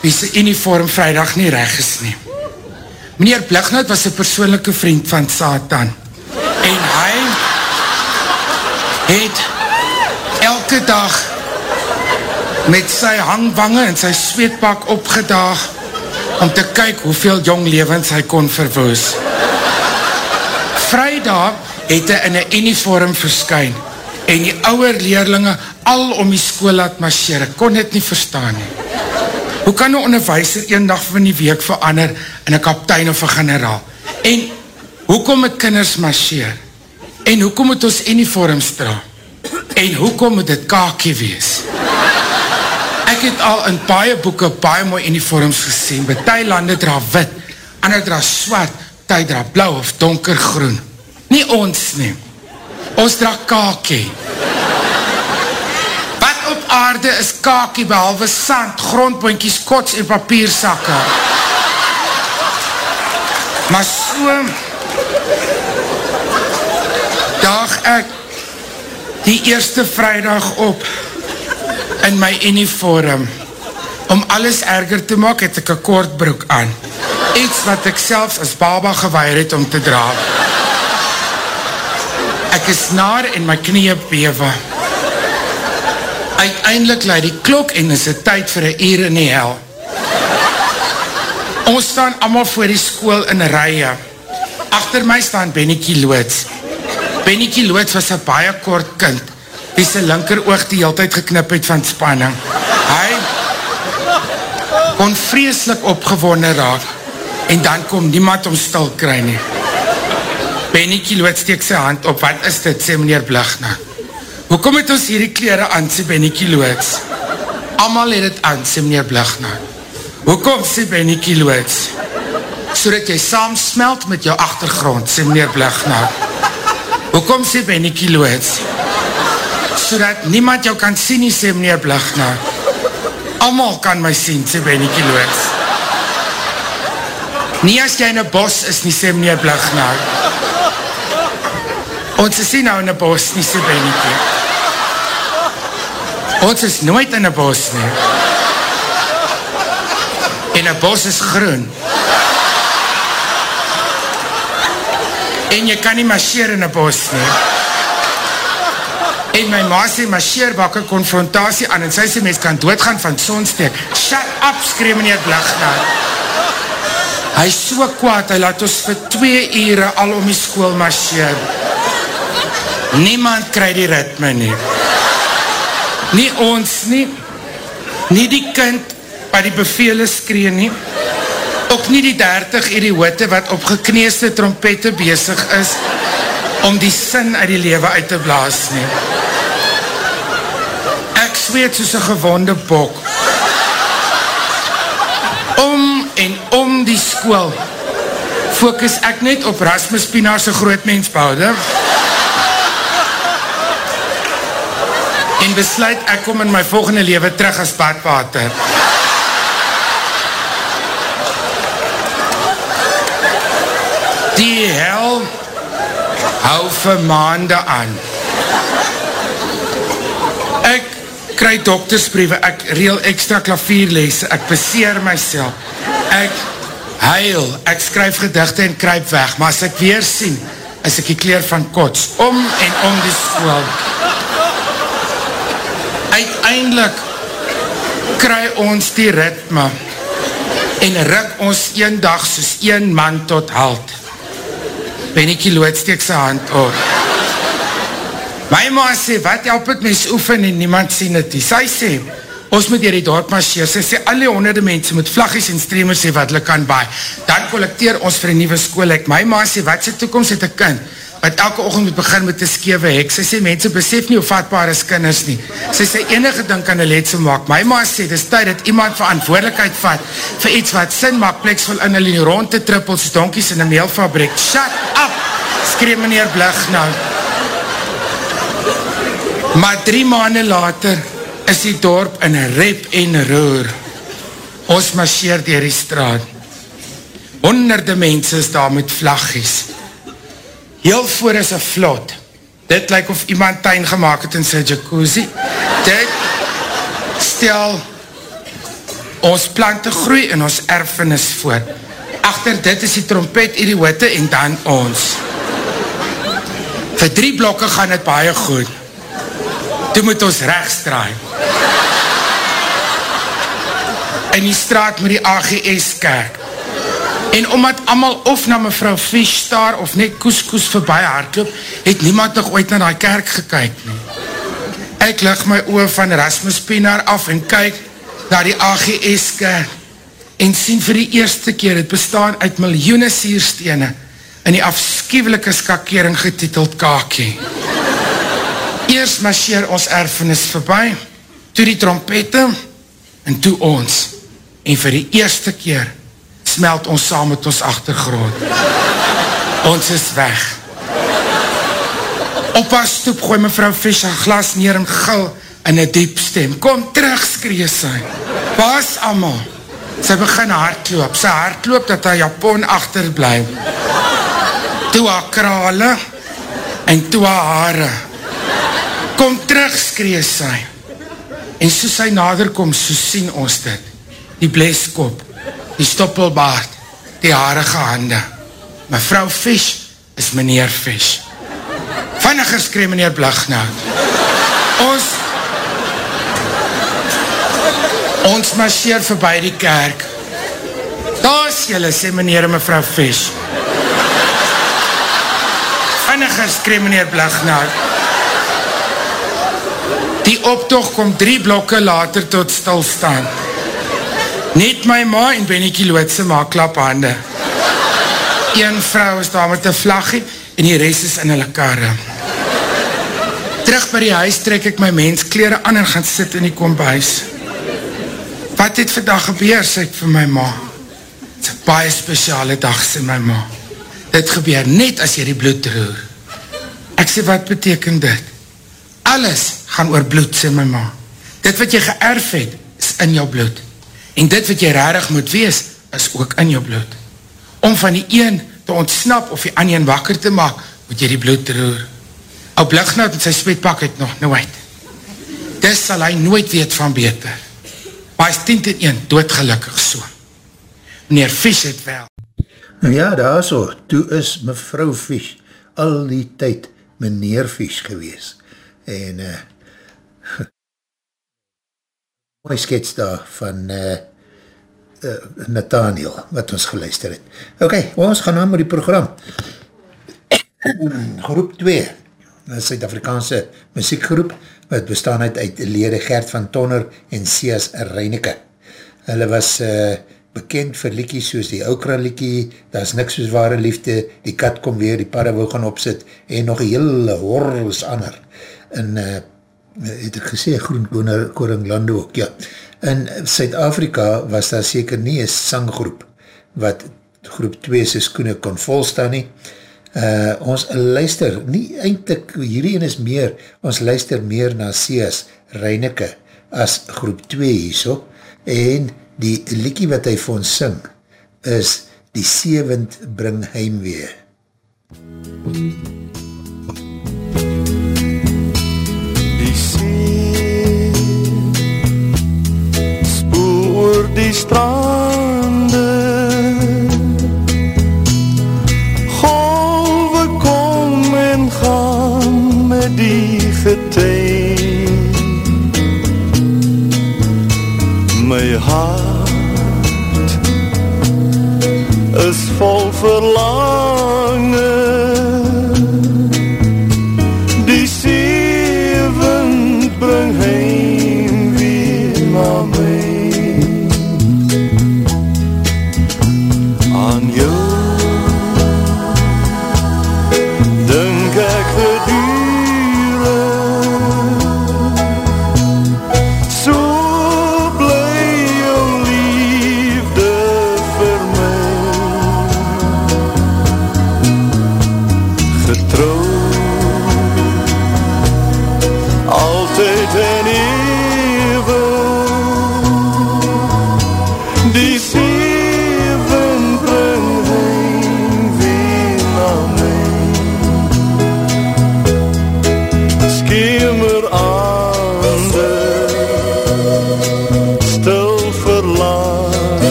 wie sy uniform vrijdag nie reg is nie. Meneer Blignout was een persoonlijke vriend van Satan en hy het elke dag met sy hangwange en sy sweetpak opgedaag om te kyk hoeveel jong levens hy kon verwoes. Vrijdag het hy in een uniform verskyn en die ouwe leerlinge al om die school laat marcheer. Ek kon dit nie verstaan nie. Hoe kan een onderwijzer een dag van die week verander in een kaptein of een generaal? En hoekom het kinders marcheer? En hoekom het ons uniforms dra? En hoekom moet dit kakie wees? Ek het al in baie boeken baie mooi uniforms gesien. Betie lande dra wit, ander dra swart, ty dra blauw of donkergroen. Nie ons nie. Ons dra kakie. Wat op aarde is kakie behalwe sand, grondboinkies, kots en papiersakke? Maar so daag ek die eerste vrijdag op in my uniform. Om alles erger te maak, het ek een kortbroek aan. Iets wat ek selfs as baba gewaar het om te dra. Ek is naar en my knie bewe. Uiteindelik laat die klok en is het tyd vir een uur in die hel. Ons staan allemaal voor die school in rye. Achter my staan Bennekie Loods. Bennekie Loods was een baie kort kind, wie sy linker oog die hele tijd geknip het van spanning. Hy kon vreselik opgewonnen raak en dan kom niemand om stil kry nie. Bennekie Loods steek sy hand op, wat is dit, sê meneer Blugna. Hoekom het ons hierdie kleren aan, sê Bennekie Loods? Amal het het aan, sê meneer Blugna. Hoekom, sê Bennekie Loods? So dat jy saam smelt met jou achtergrond, sê meneer Blugna. Hoekom, sê Bennekie Loods? So niemand jou kan sien, nie, sê meneer Blugna. Amal kan my sien, sê Bennekie Loods. Nie as jy in een bos is nie, sê meneer Blugna. Ons is nie nou in een bos nie, sê Bennekie. Ons is nooit in een bos nie. En een bos is groen. En jy kan nie marcheer in een bos nie. En my ma sê, marcheer bak een confrontatie aan en sy sê, mens kan doodgaan van sonsteek. Shut up, skree meneer Blagnaar. Hy is so kwaad, hy laat ons vir twee ure al om die school marcheer. Niemand kry die ritme nie. Nie ons nie, nie die kind wat die bevele skree nie, ook nie die 30 idiote wat op gekneesde trompette bezig is om die sin uit die lewe uit te blaas nie. Ek zweet soos een gewonde bok. Om en om die school focus ek net op Rasmus Pinaarse grootmensboude en besluit ek kom in my volgende lewe terug as badwater. Die hel hou vir maande aan. Ek kry doktersbriewe, ek reel extra klavierlese, ek beseer myself, ek huil, ek skryf gedichte en kryp weg, maar as ek weer sien, is ek die kleer van kots, om en om die school. Uiteindelik kry ons die ritme en ruk ons een dag soos een man tot halt. Bennekie Lood steek sy hand op. My ma sê, wat help het mens oefen en niemand sien het nie. Sy sê, ons moet hier die dorp marcheer. Sy sê, alle honderde mense moet vlaggies en streamers sê wat hulle kan baie. Dan collecteer ons vir die nieuwe school. My ma sê, wat sy toekomst het een kind? Wat elke oogend moet begin met een skewe hek. Sy sê, mense besef nie hoe vatbaar is kinders nie. Sy sê, enige ding kan een letsel maak. My ma sê, dit is tyd dat iemand verantwoordelikheid vat vir iets wat sin maak, pleks vol in hulle rond te trippel, soos donkies in een meelfabriek. Shut up! Skree meneer Blig nou. Maar drie maanden later is die dorp in rep en roer. Ons marcheer dier die straat. Honderde mense is daar met vlaggies. Heel voor is een vlot. Dit lyk of iemand tuin gemaakt het in sy jacuzzi. Dit stel ons plante groei en ons erfenis voor. Achter dit is die trompet idiote en dan ons. Vir drie blokke gaan het baie goed. Toe moet ons rechts draai. In die straat met die AGS kerk. En omdat allemaal of na mevrou Fisch staar of net koes koes voorbij hardloop, het niemand nog ooit na die kerk gekyk nie. Ek lig my oor van Rasmus Pienaar af en kyk na die AGS kerk en sien vir die eerste keer het bestaan uit miljoene sierstene in die afskiewelike skakering getiteld kakie. Eers marcheer ons erfenis voorbij, toe die trompette en toe ons. En vir die eerste keer smelt ons saam met ons achtergrond. Ons is weg. Op haar stoep gooi mevrou Fisch een glas neer en gil in een diep stem. Kom terug, skree sy. Pas allemaal. Sy begin hardloop. Sy hardloop dat haar Japon achterblijf. Toe haar krale en toe haar haare. Kom terug, skree sy. En soos hy nader kom, so sien ons dit. Die bleskop, die stoppelbaard, die harige hande. Mevrou Fish is meneer Fish. Vinniger skree meneer Blagnout. Ons Ons marcheer voorbij die kerk. Daar is jylle, sê meneer en mevrou Fish. Vinniger skree meneer Blagnout. Die optocht kom drie blokke later tot stilstaan. Net my ma en Bennekie Lootse maak klaphande. Een vrou is daar met een vlaggie en die rest is in hulle karre. Terug by die huis trek ek my mens kleren aan en gaan sit in die kombuis. Wat het vandag gebeur, sê ek vir my ma. Het is een baie speciale dag, sê my ma. Dit gebeur net as jy die bloed roer. Ek sê, wat beteken dit? Alles gaan oor bloed, sê my ma. Dit wat jy geërf het, is in jou bloed. En dit wat jy rarig moet wees, is ook in jou bloed. Om van die een te ontsnap of die ander een wakker te maak, moet jy die bloed roer. Ou Blignout met sy smetpak het nog nooit. Dis sal hy nooit weet van beter. Maar hy is 10 ten 1 doodgelukkig so. Meneer Fisch het wel. Nou ja, daar so, toe is mevrou Fisch al die tyd meneer Fisch gewees. En uh, *laughs* mooi skets daar van uh, uh, Nathaniel, wat ons geluister het. Ok, ons gaan aan met die program. *clears throat* groep 2, een Suid-Afrikaanse muziekgroep, wat bestaan uit, uit lede Gert van Tonner en Sias Reineke. Hulle was uh, bekend vir liekies soos die Okra liekie, daar is niks soos ware liefde, die kat kom weer, die padde wil gaan opsit, en nog een hele horrels ander. En uh, het ek gesê, Groen Koring Lande ook, ja. In Suid-Afrika was daar seker nie een sanggroep, wat groep 2 sy skoene kon volstaan nie, Uh, ons luister, nie eindelijk, hierdie is meer, ons luister meer na Sias Reineke as groep 2 hierso, en die liekie wat hy vir ons sing, is die Seewend bring heimwee. Die oor die strande. Golwe kom en gaan met die getee. My hart is vol verlange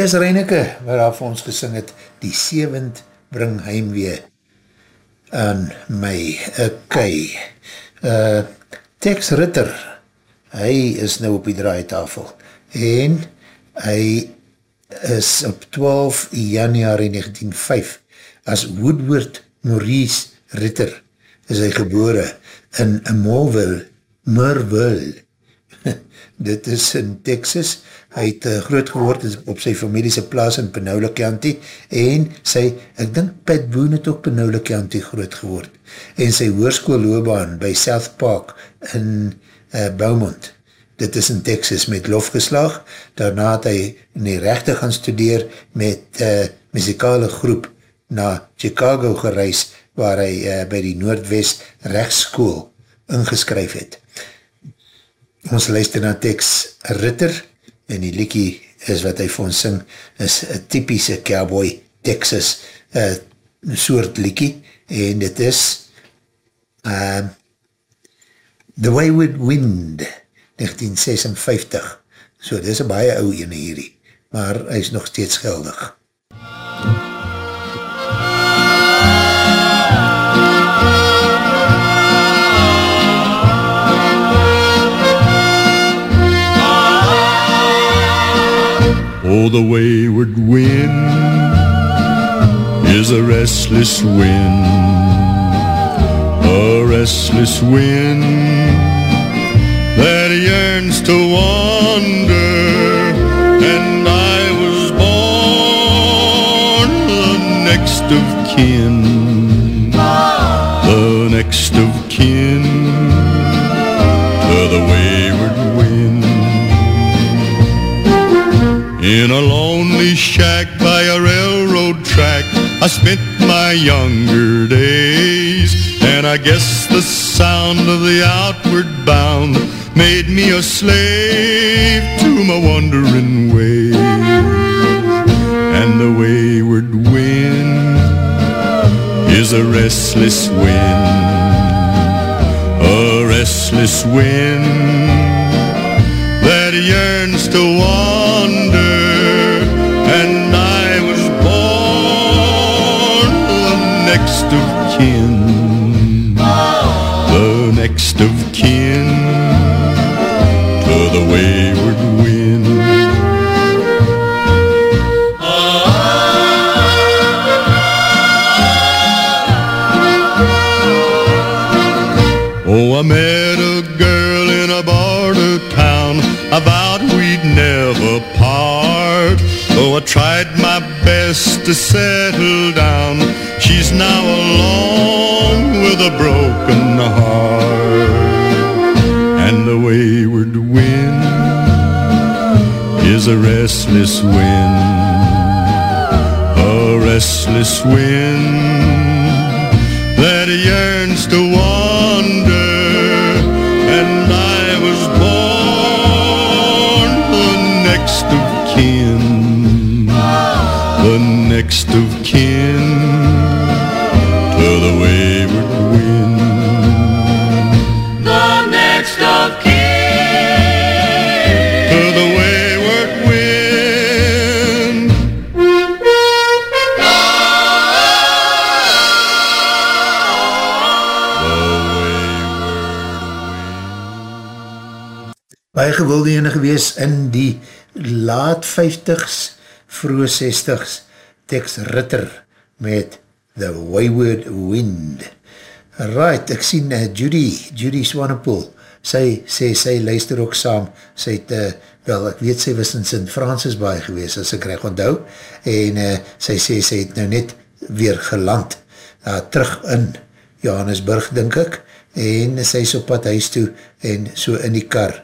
C.S. Reineke, wat daar vir ons gesing het, die sevend bring heimwee aan my, ok, uh, Tex Ritter, hy is nou op die draaitafel, en hy is op 12 januari 1905, as Woodward Maurice Ritter, is hy gebore in Morville, Merville, dit is in Texas, hy het uh, groot geword op sy familiese plaas in Penola County, en sy, ek dink Pat Boone het ook Penola County groot geword, en sy hoorskoolloobaan by South Park in uh, Beaumont, dit is in Texas, met lof geslaag, daarna het hy in die rechte gaan studeer met uh, muzikale groep na Chicago gereis, waar hy uh, by die Noordwest rechtskool ingeskryf het. Ons luister na Tex Ritter, en die liekie is wat hy vir ons sing, is een typische cowboy Texas uh, soort liekie, en dit is uh, The Wayward Wind 1956, so dit is een baie ou ene hierdie, maar hy is nog steeds geldig. Oh, the wayward wind is a restless wind, a restless wind that yearns to wander. And I was born the next of kin, the next of kin. To the wayward In a lonely shack by a railroad track, I spent my younger days. And I guess the sound of the outward bound made me a slave to my wandering ways. And the wayward wind is a restless wind, a restless wind that yearns next of kin the next of kin to the wayward wind Oh, I met a girl in a border town. I vowed we'd never part. Though I tried my best to settle down, she's now alone with a broken heart. And the wayward wind is a restless wind, a restless wind that yearns to wander. And I was born the next of kin. The next of kin the wayward wind The next of kin. to the wayward wind baie gewilde ene gewees in die laat 50s, vroege 60s, Tex Ritter met The Wayward Wind. Right, ek sien uh, Judy, Judy Swanepoel, sy sê, sy luister ook saam, sy het uh, wel ek weet sy was in St. Francis baie gewees as ek krijg onthou. En uh, sy sê sy het nou net weer geland uh, terug in Johannesburg denk ek. En sy is op pad huis toe en so in die kar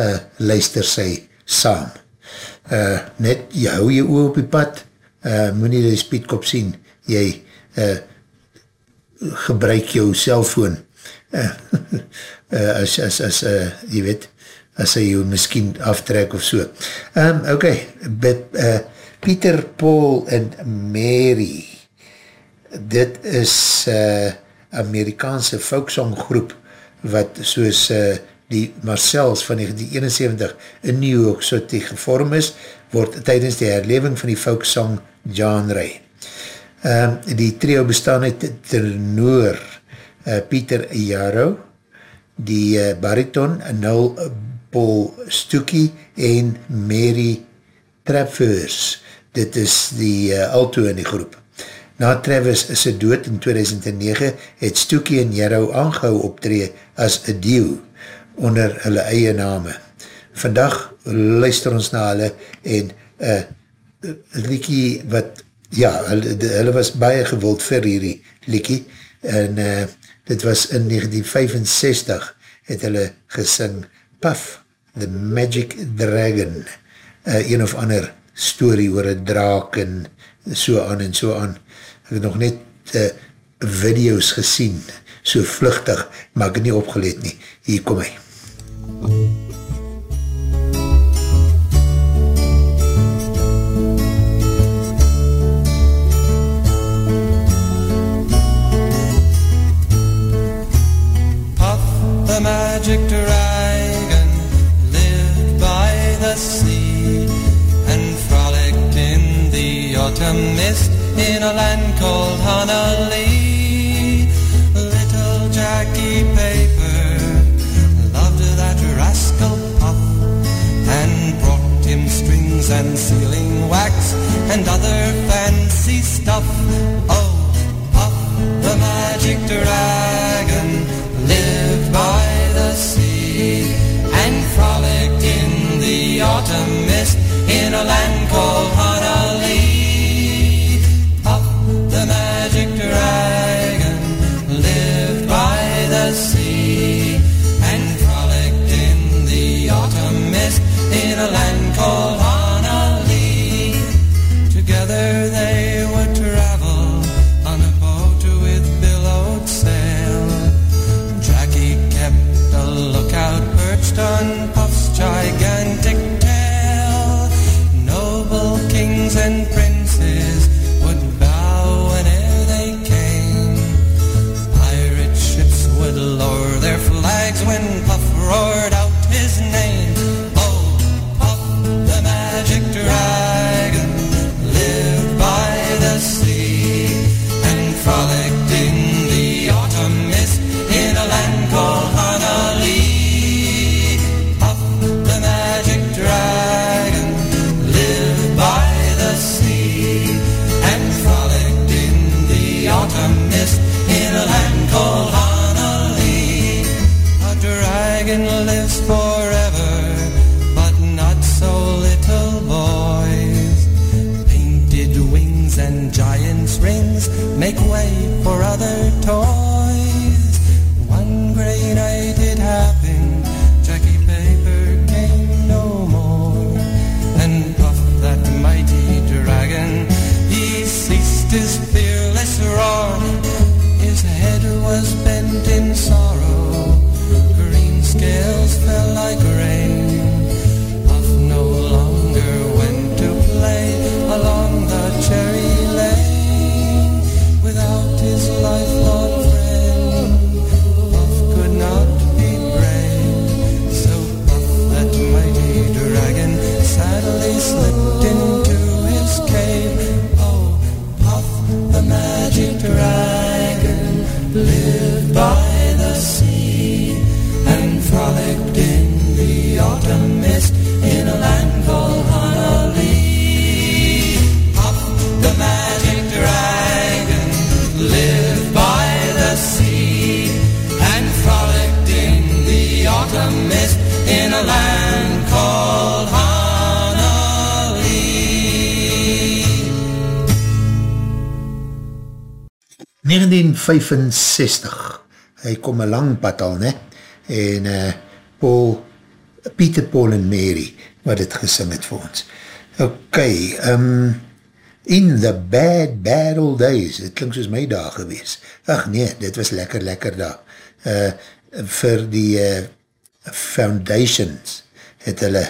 uh, luister sy saam. Uh, net jy hou jy oor op die pad. Uh, moet nie die speedkop sien. Jy uh, gebruik jou cellfoon uh, uh, *laughs* as, as, as uh, jy weet as hy jou miskien aftrek of so. Um, ok, but, uh, Pieter, Paul en Mary, dit is uh, Amerikaanse folksong groep wat soos uh, die Marcells van 1971 in New York te gevorm is, word tydens die herleving van die folksong genre. Um, die trio bestaan uit tenor uh, Pieter Jaro, die uh, bariton Null Paul Stoekie en Mary Traverse. Dit is die uh, alto in die groep. Na Travis is sy dood in 2009 het Stoekie en Jarrow aangehou optree as a deal onder hulle eie name. Vandag luister ons na hulle en uh, Likie wat, ja, hulle, hulle was baie gewild vir hierdie Likie en uh, dit was in 1965 het hulle gesing Puff The Magic Dragon, uh, een of ander story oor een draak en so aan en so aan. Ek het nog net uh, video's gesien, so vluchtig, maar ek nie opgeleid nie. Hier kom hy. Puff a land called Honolulu. Little Jackie Paper loved that rascal Puff and brought him strings and sealing wax and other fancy stuff. Oh, Puff the magic dragon lived by the sea and frolicked in the autumn mist in a land called Honolulu. 1965, hy kom een lang pad al, ne? En uh, Paul, Peter, Paul en Mary, wat het gesing het vir ons. Ok, um, In the bad, bad old days, het klink soos my dag gewees. Ach nee, dit was lekker, lekker dag. Uh, vir die uh, Foundations het hulle,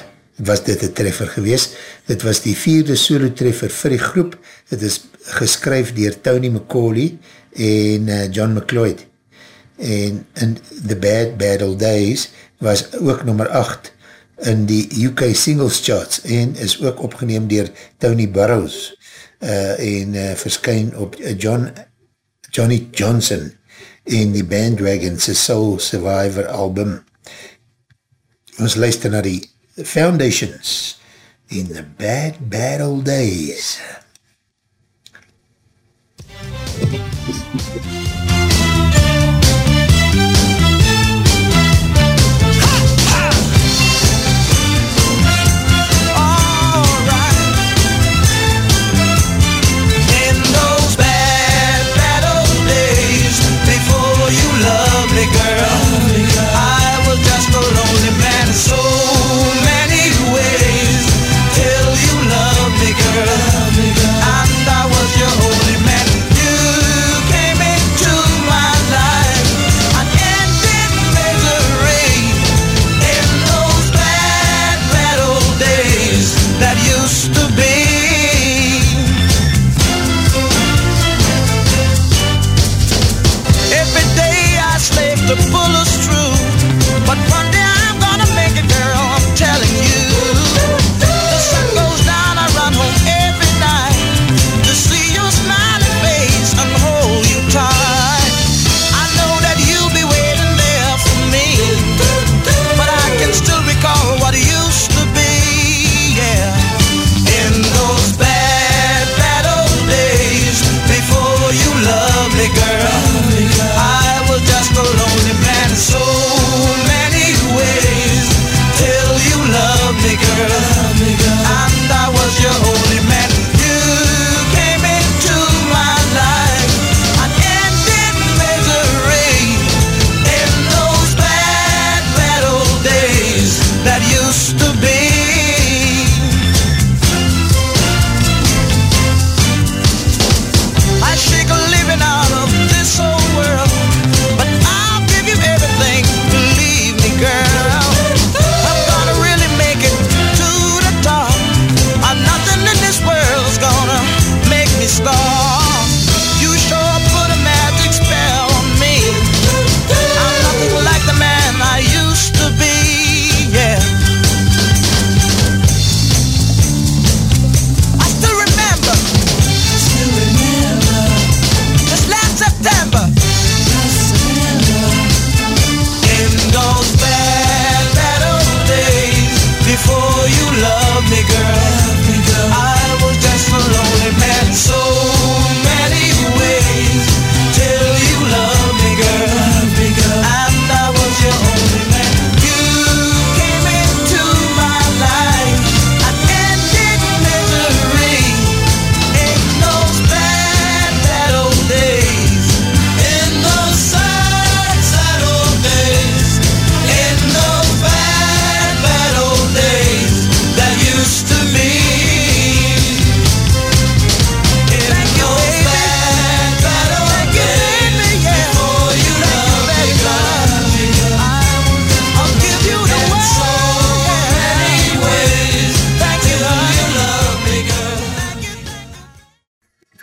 was dit een treffer gewees. Dit was die vierde solo treffer vir die groep. Het is geskryf dier Tony McCauley en uh, John McLeod. En in The Bad, Bad Old Days was ook nummer 8 in die UK Singles Charts en is ook opgeneem dier Tony Burrows uh, en uh, verskyn op John, Johnny Johnson en die Bandwagon's Soul Survivor album. Ons luister na die Foundations in the Bad, Bad Old Days. In Peace. *laughs*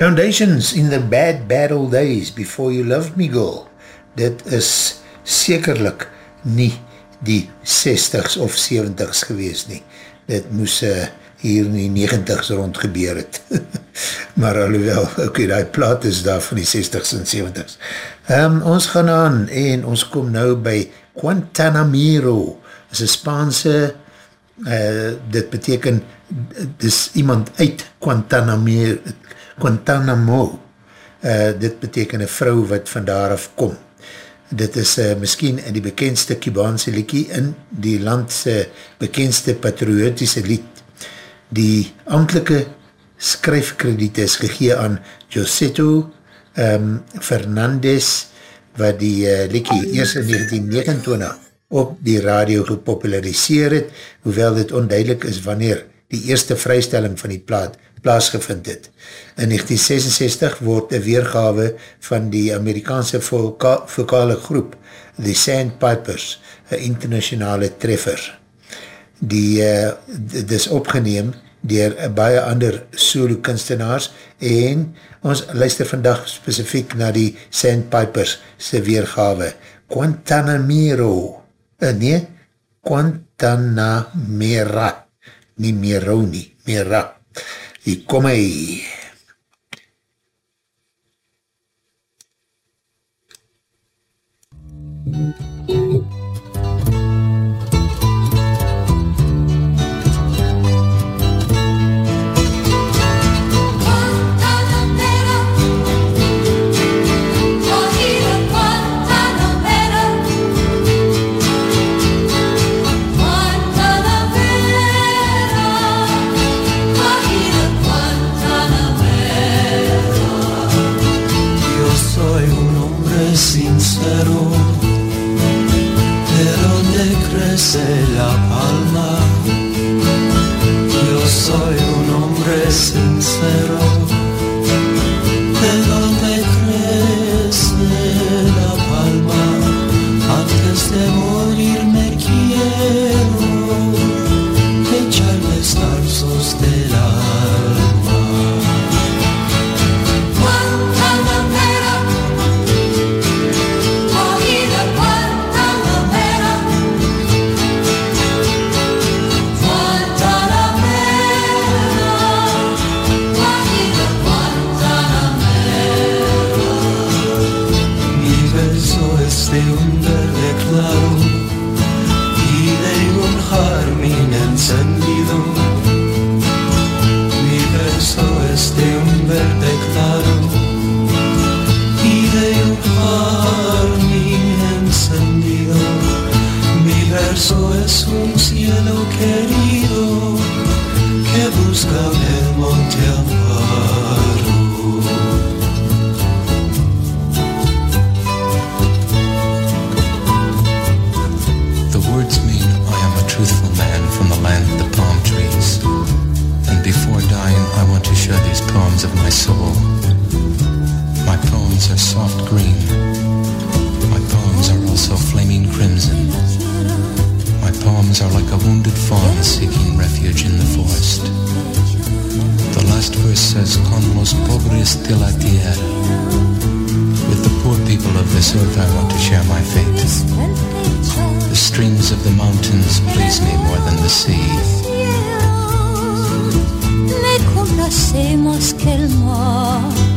Foundations in the bad, old days before you loved me, girl. Dit is sekerlik nie die 60s of 70s gewees nie. Dit moes uh, hier in die 90s rond gebeur het. *laughs* maar alhoewel, ok, die plaat is daar van die 60s en 70s. Um, ons gaan aan en ons kom nou by Guantanamero. Dit is een Spaanse, uh, dit beteken, dit is iemand uit Guantanamero, Guantanamo. Uh, dit beteken een vrou wat van daar af kom. Dit is uh, miskien die bekendste Cubaanse liekie in die landse bekendste patriotische lied. Die amtelike skryfkrediet is gegee aan Josetto um, Fernandes, wat die uh, liekie eers in 1929 op die radio gepopulariseer het, hoewel dit onduidelik is wanneer die eerste vrystelling van die plaat plaasgevind het. In 1966 word een weergawe van die Amerikaanse voka vokale groep, The Sandpipers, een internationale treffer. Die, uh, dit is opgeneem dier baie ander solo kunstenaars en ons luister vandag specifiek na die Sandpipers se weergawe Guantanamero uh, nee, Guantanamera nie Mero nie, Mera hier kom hy Guantanamera, de la tierra. With the poor people of this earth, I want to share my fate. The streams of the mountains please me more than the sea. Complace que el mar.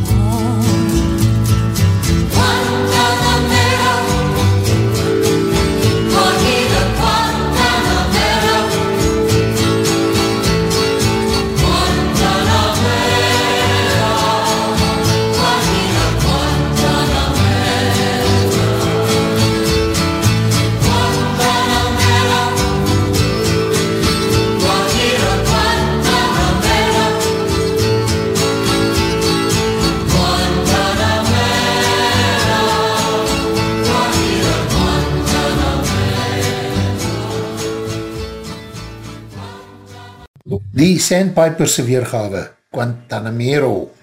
Die Sandpipers weergawe, Guantanamero.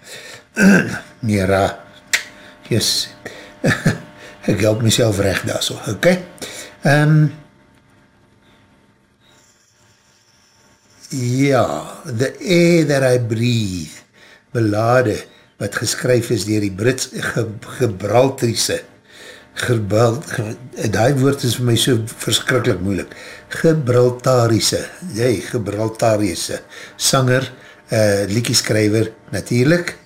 *clears throat* Mera. Yes. *laughs* Ek help myself recht daar so, ok? Um, ja, The Air That I Breathe, belade, wat geskryf is dier die Brits ge, Gibraltrise, Gebral, ge, die woord is vir my so verskrikkelijk moeilik, Gibraltarise, jy, Gibraltarise, sanger, uh, liekieskryver, natuurlijk,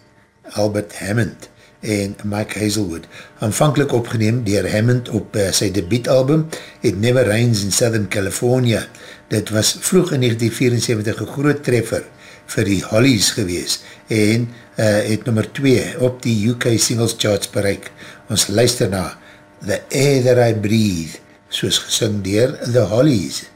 Albert Hammond en Mike Hazelwood. Aanvankelijk opgeneem dier Hammond op uh, sy debietalbum It Never Rains in Southern California. Dit was vroeg in 1974 een groot treffer vir die Hollies gewees en uh, het nummer 2 op die UK Singles Charts bereik. Ons luister na The Air That I Breathe, soos gesing dier The Hollies.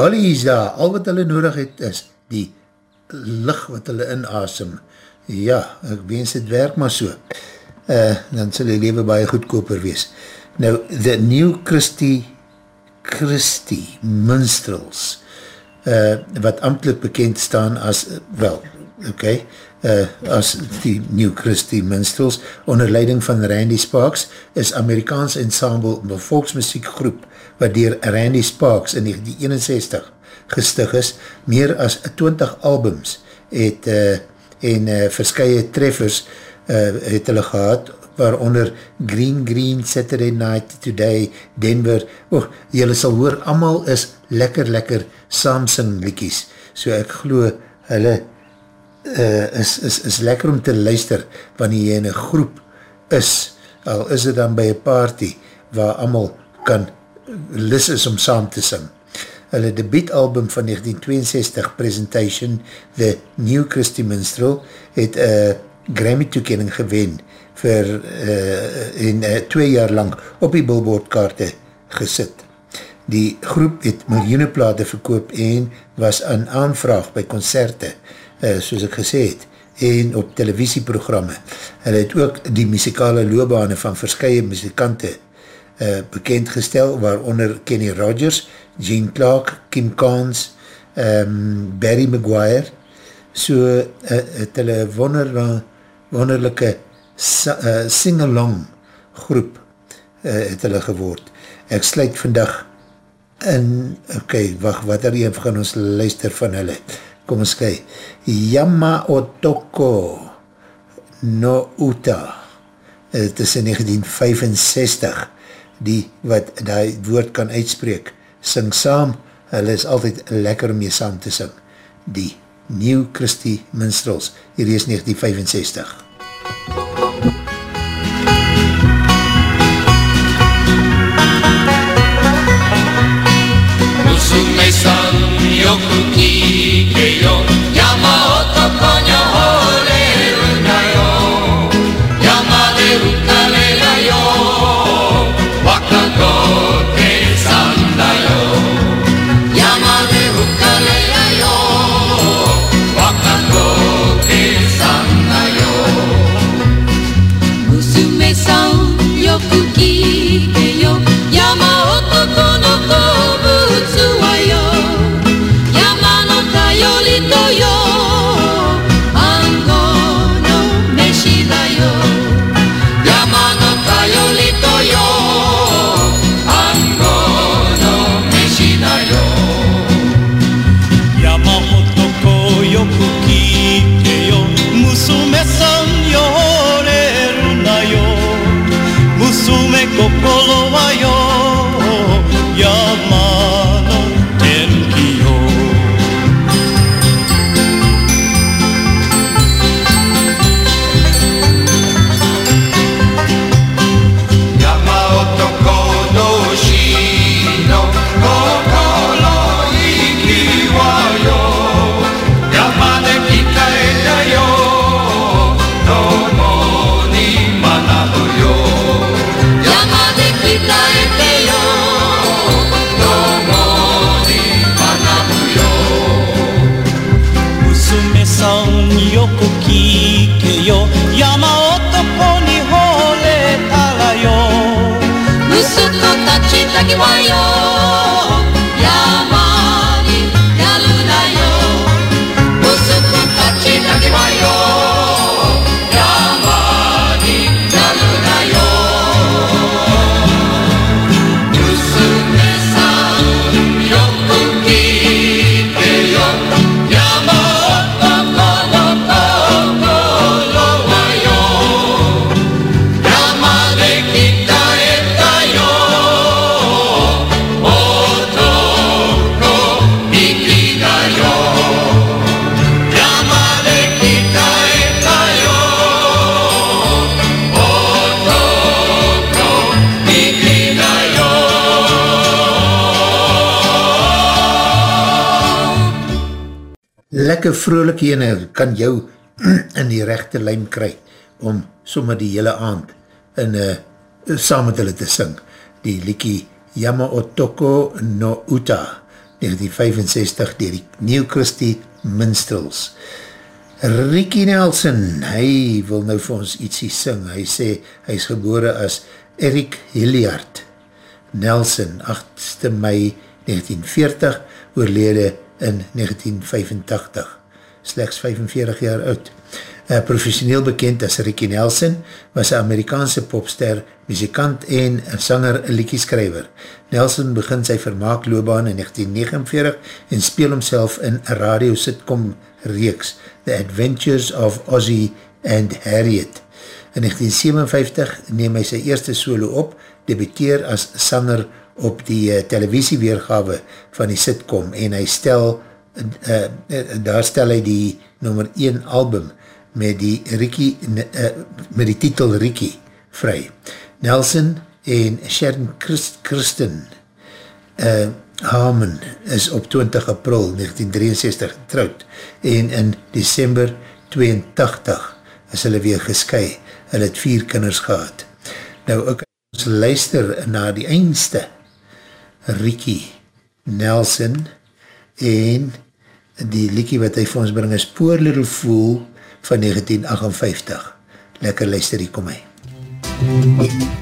Holly is daar, al wat hulle nodig het is die licht wat hulle inasem. Ja, ek wens het werk maar so. Uh, dan sal die leven baie goedkoper wees. Nou, the New Christie Christie Minstrels, uh, wat amtelijk bekend staan as, uh, wel, ok, uh, as die New Christie Minstrels, onder leiding van Randy Sparks, is Amerikaans ensemble volksmuziekgroep, wat dier Randy Sparks in 1961 gestig is, meer as 20 albums het, uh, en uh, verskye treffers uh, het hulle gehad, waaronder Green Green, Saturday Night, Today, Denver, oh, jylle sal hoor, amal is lekker lekker Samsung likies, so ek glo hulle uh, is, is, is lekker om te luister, wanneer jy in een groep is, al is het dan by een party, waar amal kan lis is om saam te sing. Hulle debietalbum van 1962, Presentation, The New Christy Minstrel, het een Grammy toekening gewen vir uh, en uh, twee jaar lang op die billboardkaarte gesit. Die groep het miljoene plate verkoop en was aan aanvraag by concerte, uh, soos ek gesê het, en op televisieprogramme. Hulle het ook die muzikale loopbane van verskye muzikante uh, bekendgestel, waaronder Kenny Rogers, Gene Clark, Kim Carnes, um, Barry Maguire, so uh, het hulle wonder, wonderlijke uh, sing-along groep uh, het hulle geword. Ek sluit vandag in, ok, wacht, wat er een van ons luister van hulle, kom ons kyk, Yama Otoko no Uta, het is in 1965, die wat die woord kan uitspreek, sing saam, hulle is altyd lekker om jy saam te sing, die Nieuw Christie Minstrels, hier is 1965. Usume san yokuki keyo, yama ja, otokonyo たちだ Lekker vrolik ene kan jou *clears throat* in die rechte lijn kry om sommer die hele aand in, uh, saam met hulle te sing. Die liekie Yama Otoko no Uta 1965 dier die New Christie Minstrels. Ricky Nelson, hy wil nou vir ons ietsie sing. Hy sê, hy is gebore as Eric Hilliard Nelson, 8 mei 1940, oorlede in 1985, slechts 45 jaar oud. Uh, professioneel bekend as Ricky Nelson, was een Amerikaanse popster, muzikant en sanger liedjeskrijver. Nelson begin sy vermaakloobaan in 1949 en speel homself in een radio sitcom reeks, The Adventures of Ozzie and Harriet. In 1957 neem hy sy eerste solo op, debuteer as sanger op die uh, televisieweergawe van die sitcom en hy stel, uh, uh, daar stel hy die nummer 1 album met die Ricky, uh, met die titel Ricky vry. Nelson en Sharon Christ, Christen uh, Harmon is op 20 april 1963 getrouwd en in december 82 is hulle weer gesky. Hulle het vier kinders gehad. Nou, ook ons luister na die eindste Ricky Nelson en die liekie wat hy vir ons bring is Poor Little Fool van 1958. Lekker luister, hier kom hy. I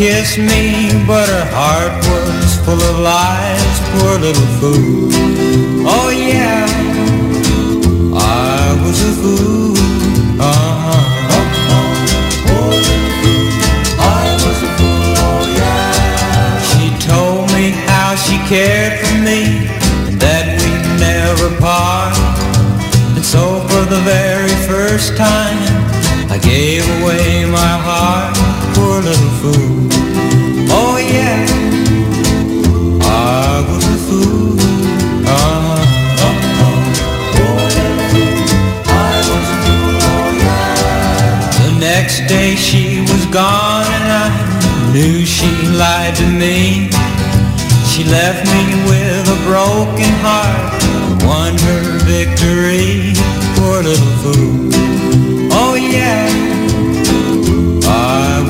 kiss me, but her heart was full of lies, poor little fool. Oh yeah, I was a fool. Uh-huh. Poor little fool. I was a fool, yeah. She told me how she cared for me and that we'd never part. And so for the very first time, I gave away my heart, poor little fool. Oh yeah, I was a fool. Uh-huh. Oh, ah, the next day she was gone and I knew she lied to me. She left me with a broken heart, won her victory, poor little fool. Oh yeah, I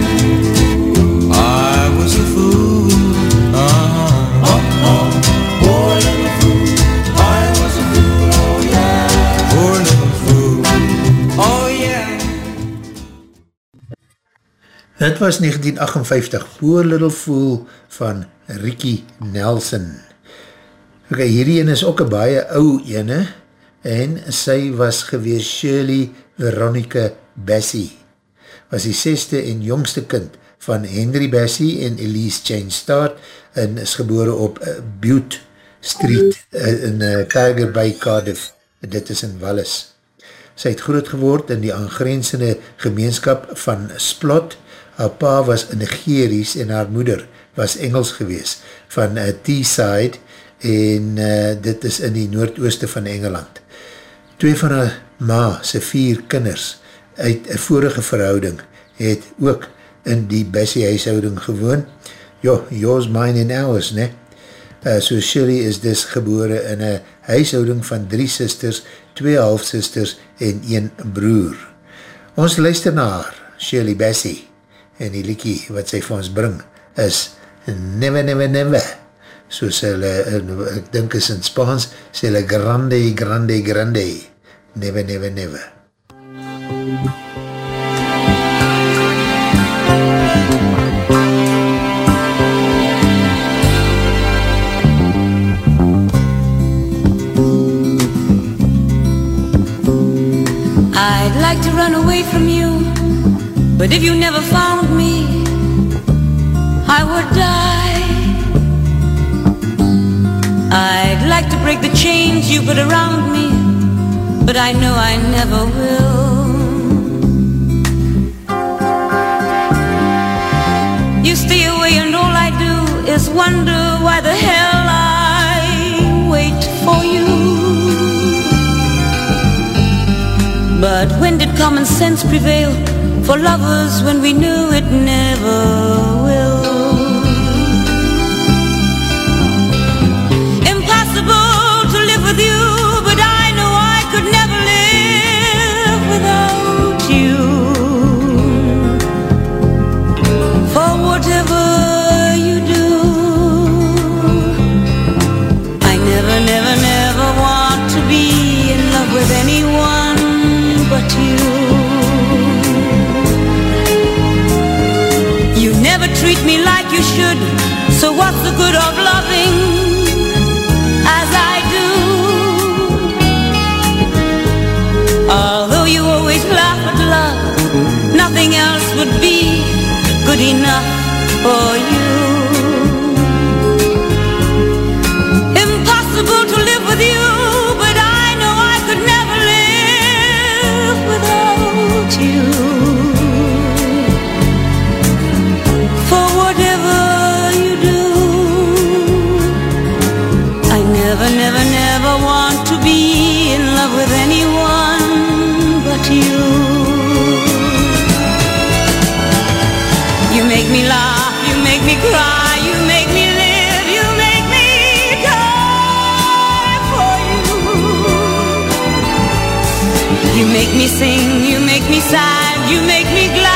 Dit was 1958, Poor Little Fool van Ricky Nelson. Ok, hierdie ene is ook een baie ou ene, en sy was gewees Shirley Veronica Bessie. Was die seste en jongste kind van Henry Bessie en Elise Jane Start, en is gebore op uh, Butte Street uh, in Tiger by Cardiff, dit is in Wallis. Sy het groot geword in die aangrensende gemeenskap van Splot, haar pa was Nigerisch en haar moeder was Engels gewees van uh, Teesside en uh, dit is in die noordooste van Engeland. Twee van haar ma sy vier kinders uit een vorige verhouding het ook in die Bessie huishouding gewoon. Jo, yours, mine and ours, ne? Uh, so Shirley is dus gebore in een huishouding van drie sisters, twee halfsisters en een broer. Ons luister na haar, Shirley Bessie, en die liekie wat sy vir ons bring is Never, Never, Never. Soos hulle, ek dink is in Spaans, sê hulle Grande, Grande, Grande. Never, Never, Never. I'd but if you never found me, I would die. I'd like to break the chains you put around me, but I know I never will. You stay away and all I do is wonder why the hell I wait for you. But when did common sense prevail for lovers when we knew it never so what's the good of loving as I do? Although you always laugh at love, nothing else would be good enough for you. Make me sing, you make me sad, you make me glad,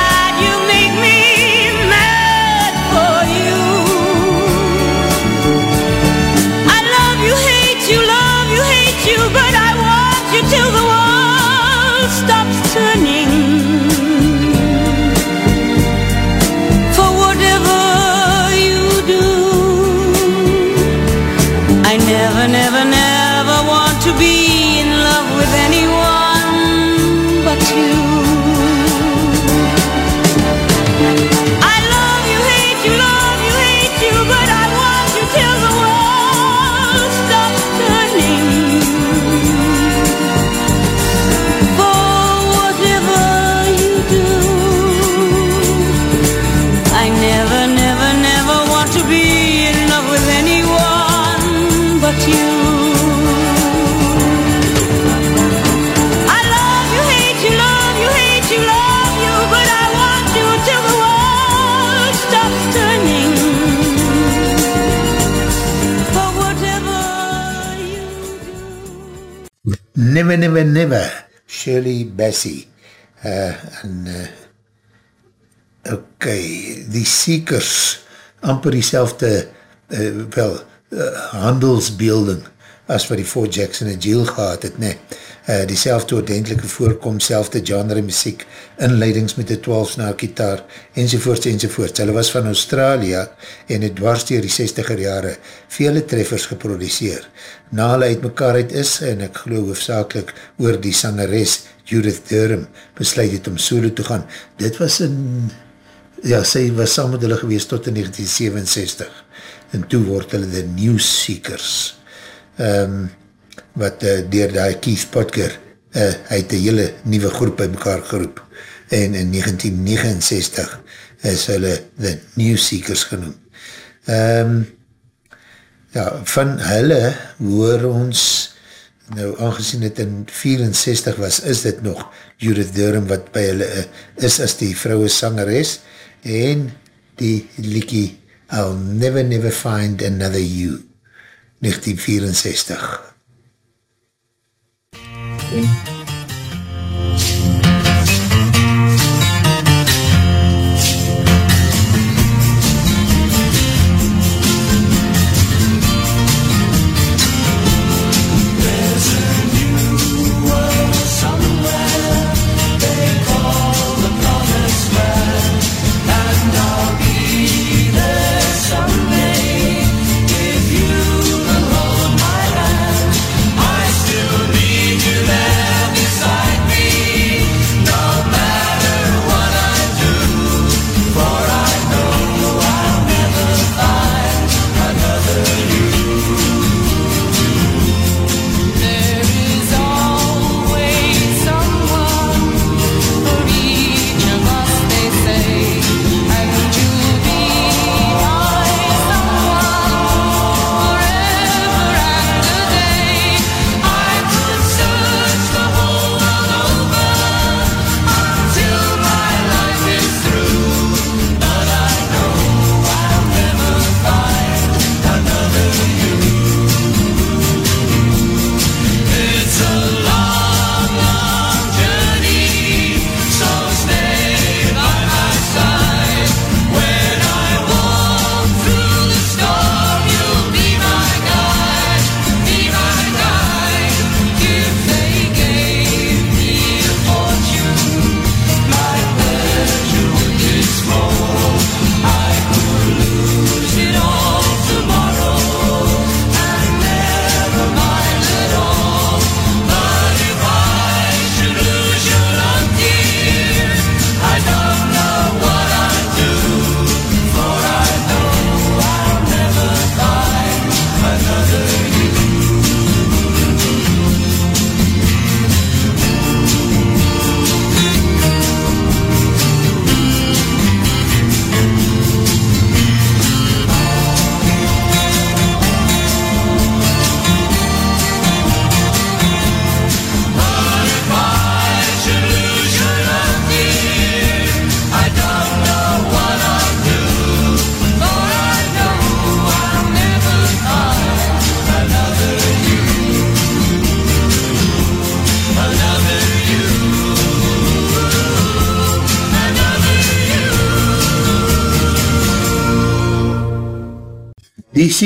Never, never, never, Shirley Bassey. Uh, en, uh, ok, die Seekers, amper die selfde, uh, wel, uh, handelsbeelding, as wat die Fort Jackson en Jill gehad het, nee. Uh, die selfde ordentelike voorkom, selfde genre muziek, inleidings met die 12-snaar gitaar, enzovoorts, enzovoorts. Hulle was van Australië en het dwars dier die 60er jare vele treffers geproduceer. Na hulle uit mekaar uit is, en ek geloof hoofdzakelik oor die sangeres Judith Durham, besluit het om solo te gaan. Dit was in, ja, sy was saam met hulle gewees tot in 1967, en toe word hulle de New Seekers. Um, wat uh, dier die Keith Potker uh, hy het die hele nieuwe groep by mekaar geroep en in 1969 is hulle The New Seekers genoem. Um, ja, van hulle hoor ons nou aangezien het in 64 was, is dit nog Judith Durham wat by hulle uh, is as die vrouwe sangeres en die liekie I'll never never find another you 1964 There's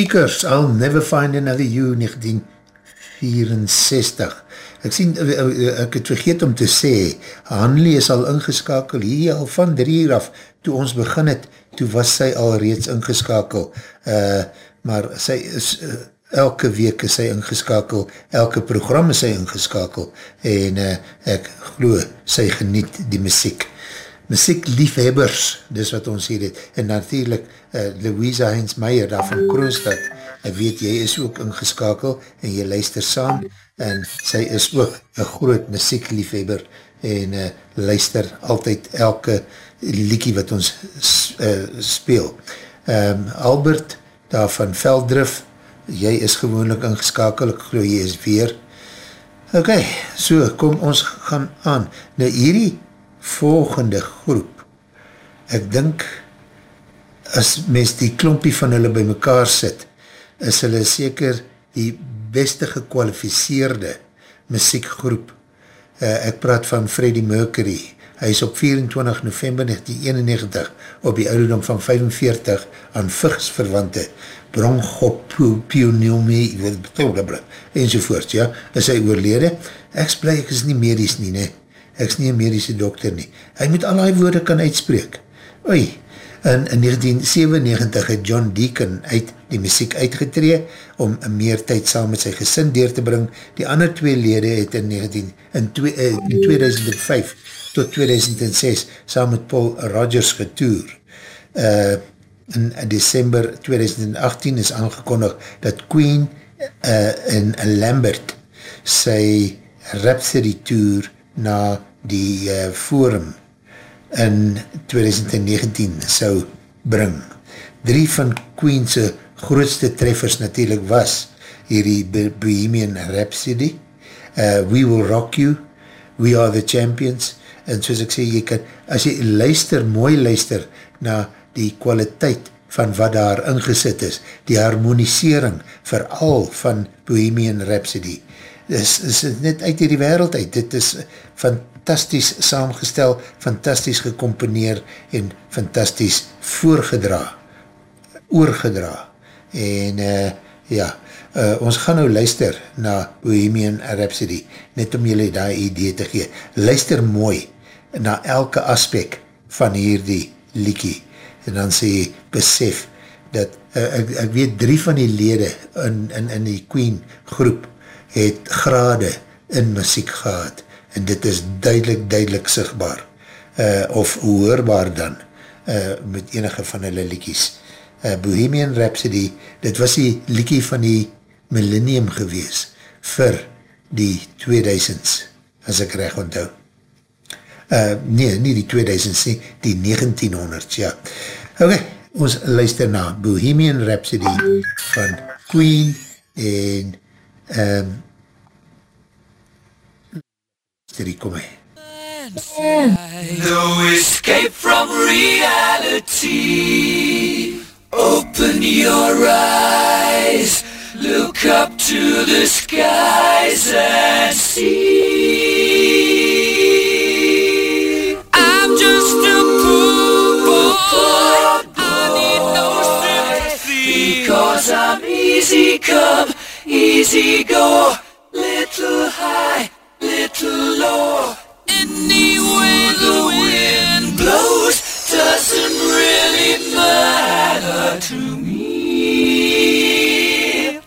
Seekers, I'll Never Find Another You, 1964. Ek sien, eh, eh, ek het vergeet om te sê, Hanley is al ingeskakel, hier al van drie uur af, toe ons begin het, toe was sy al reeds ingeskakel, uh, maar sy is, uh, elke week is sy ingeskakel, elke program is sy ingeskakel, en uh, ek glo, sy geniet die muziek. Muziek liefhebbers, dis wat ons hier het, en natuurlijk uh, Louisa Heinz Meijer daar van Kroonstad, ek weet jy is ook ingeskakel, en jy luister saam, en sy is ook een groot muziekliefhebber en uh, luister altyd elke liekie wat ons uh, speel. Um, Albert, daar van Veldrif, jy is gewoonlik ingeskakel, ek geloof jy is weer. Ok, so kom ons gaan aan. Nou hierdie volgende groep, ek dink as mens die klompie van hulle by mekaar sit, is hulle seker die beste gekwalificeerde muziekgroep. Uh, ek praat van Freddie Mercury. Hy is op 24 november 1991 op die ouderdom van 45 aan vigsverwante bronchopionomie enzovoort, ja, is hy oorlede. Ek splei, ek is nie medisch nie, ne. Ek is nie een medische dokter nie. Hy moet al die woorde kan uitspreek. Oei, in, in 1997 het John Deacon uit die muziek uitgetree om meer tyd saam met sy gesin deur te bring. Die ander twee lede het in, 19, in, twee, uh, in 2005 tot 2006 saam met Paul Rogers getoer. Uh, in december 2018 is aangekondig dat Queen uh, in Lambert sy Rhapsody Tour na die uh, forum in 2019 sou bring. Drie van Queen'se grootste treffers natuurlijk was hierdie Bohemian Rhapsody, uh, We Will Rock You, We Are The Champions, en soos ek sê, jy kan, as jy luister, mooi luister, na die kwaliteit van wat daar ingesit is, die harmonisering, vooral van Bohemian Rhapsody, is, is net uit die wereld uit, dit is fantastisch saamgestel, fantastisch gecomponeer en fantastisch voorgedra, oorgedra, en uh, ja, uh, ons gaan nou luister na Bohemian Rhapsody, net om julle die idee te gee. Luister mooi na elke aspek van hierdie liekie, en dan sê jy, besef, dat, uh, ek, ek weet drie van die lede in, in, in die Queen groep, het grade in muziek gehad, en dit is duidelik, duidelik sigtbaar, uh, of hoorbaar dan, uh, met enige van hulle liekies uh, Bohemian Rhapsody, dit was die liekie van die millennium gewees, vir die 2000s, as ek recht onthou. Uh, nee, nie die 2000s nie, die 1900s, ja. Ok, ons luister na Bohemian Rhapsody van Queen en um, die kom hy. No escape from reality Open your eyes, look up to the skies and see. I'm just a poor boy, I need no sympathy. Because I'm easy come, easy go, little high, little low. Anyway the wind blows doesn't really matter to me.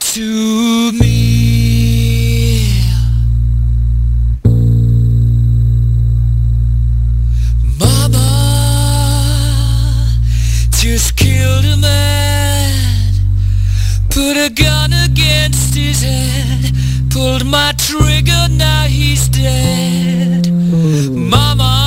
To me. Mama just killed a man, put a gun against his head, pulled my trigger, now he's dead. Mama,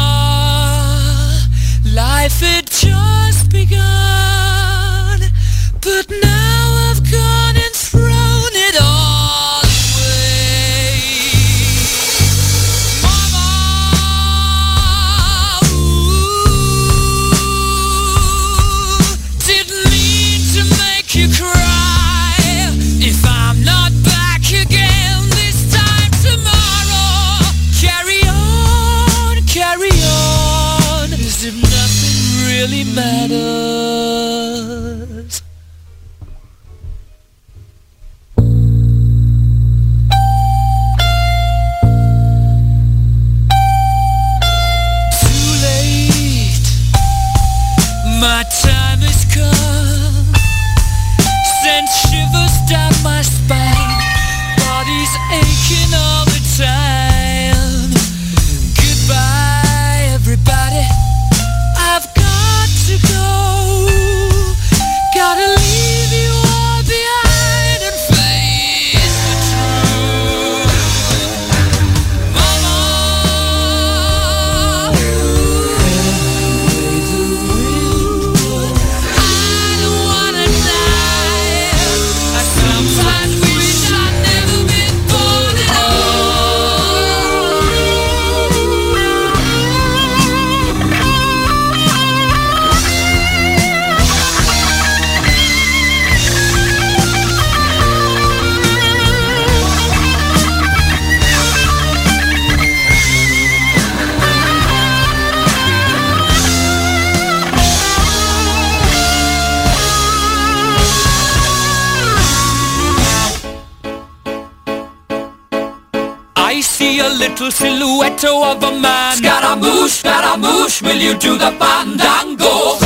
little silhouette of a man. Scaramouche, Scaramouche, will you do the fandango?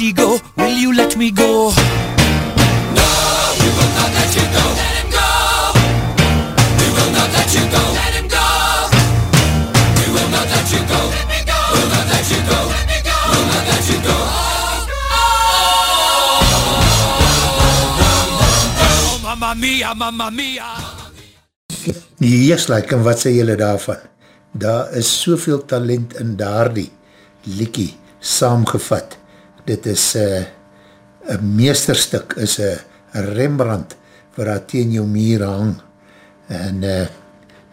Easy go, will you let me go? No, we will not let you go. Let him go. We will not let you go. Let him go. We will not let you go. Let me go. We'll not let you go. Let me go. We'll not let you go. Mamma mia, mamma mia. Yes, like, en wat sê julle daarvan? Daar is soveel talent in daardie liekie saamgevat. Dit is uh, een meesterstuk, is een Rembrandt waar daar teen jou muur hang. En uh,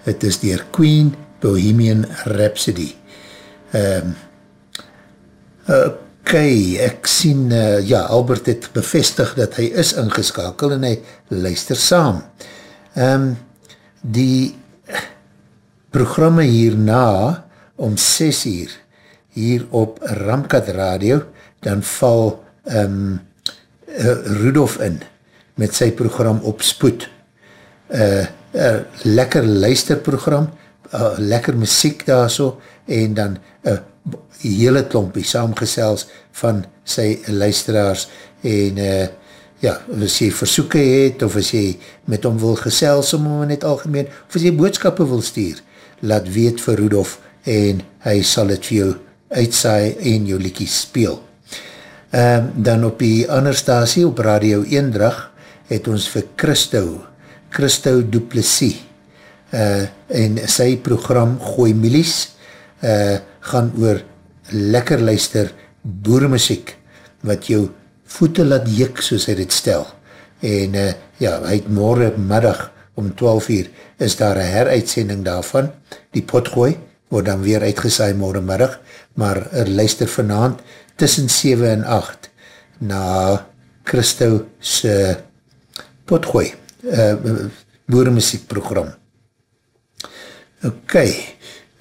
het is dier Queen Bohemian Rhapsody. Um, ok, ek sien, uh, ja, Albert het bevestig dat hy is ingeskakel en hy luister saam. Um, die programme hierna om 6 uur hier op Ramkat Radio, dan val um, Rudolf in met sy program op spoed. Uh, uh, lekker luisterprogram, uh, lekker muziek daar so, en dan uh, hele klompie saamgesels van sy luisteraars en uh, ja, as jy versoeken het, of as jy met hom wil gesels, om hom net algemeen, of as jy boodskappe wil stuur, laat weet vir Rudolf, en hy sal het vir jou uitsaai en jou liekie speel. Um, dan op die ander stasie, op Radio Eendrag, het ons vir Christo, Christo Duplessis, uh, en sy program Gooi Milies, uh, gaan oor lekker luister boermuziek, wat jou voete laat jik, soos hy dit stel. En uh, ja, hy het morgen middag om 12 uur, is daar een heruitsending daarvan, die potgooi, word dan weer uitgesaai morgen middag, maar er luister vanavond tussen 7 en 8 na Christo se potgooi, uh, boeremuziekprogram. Ok,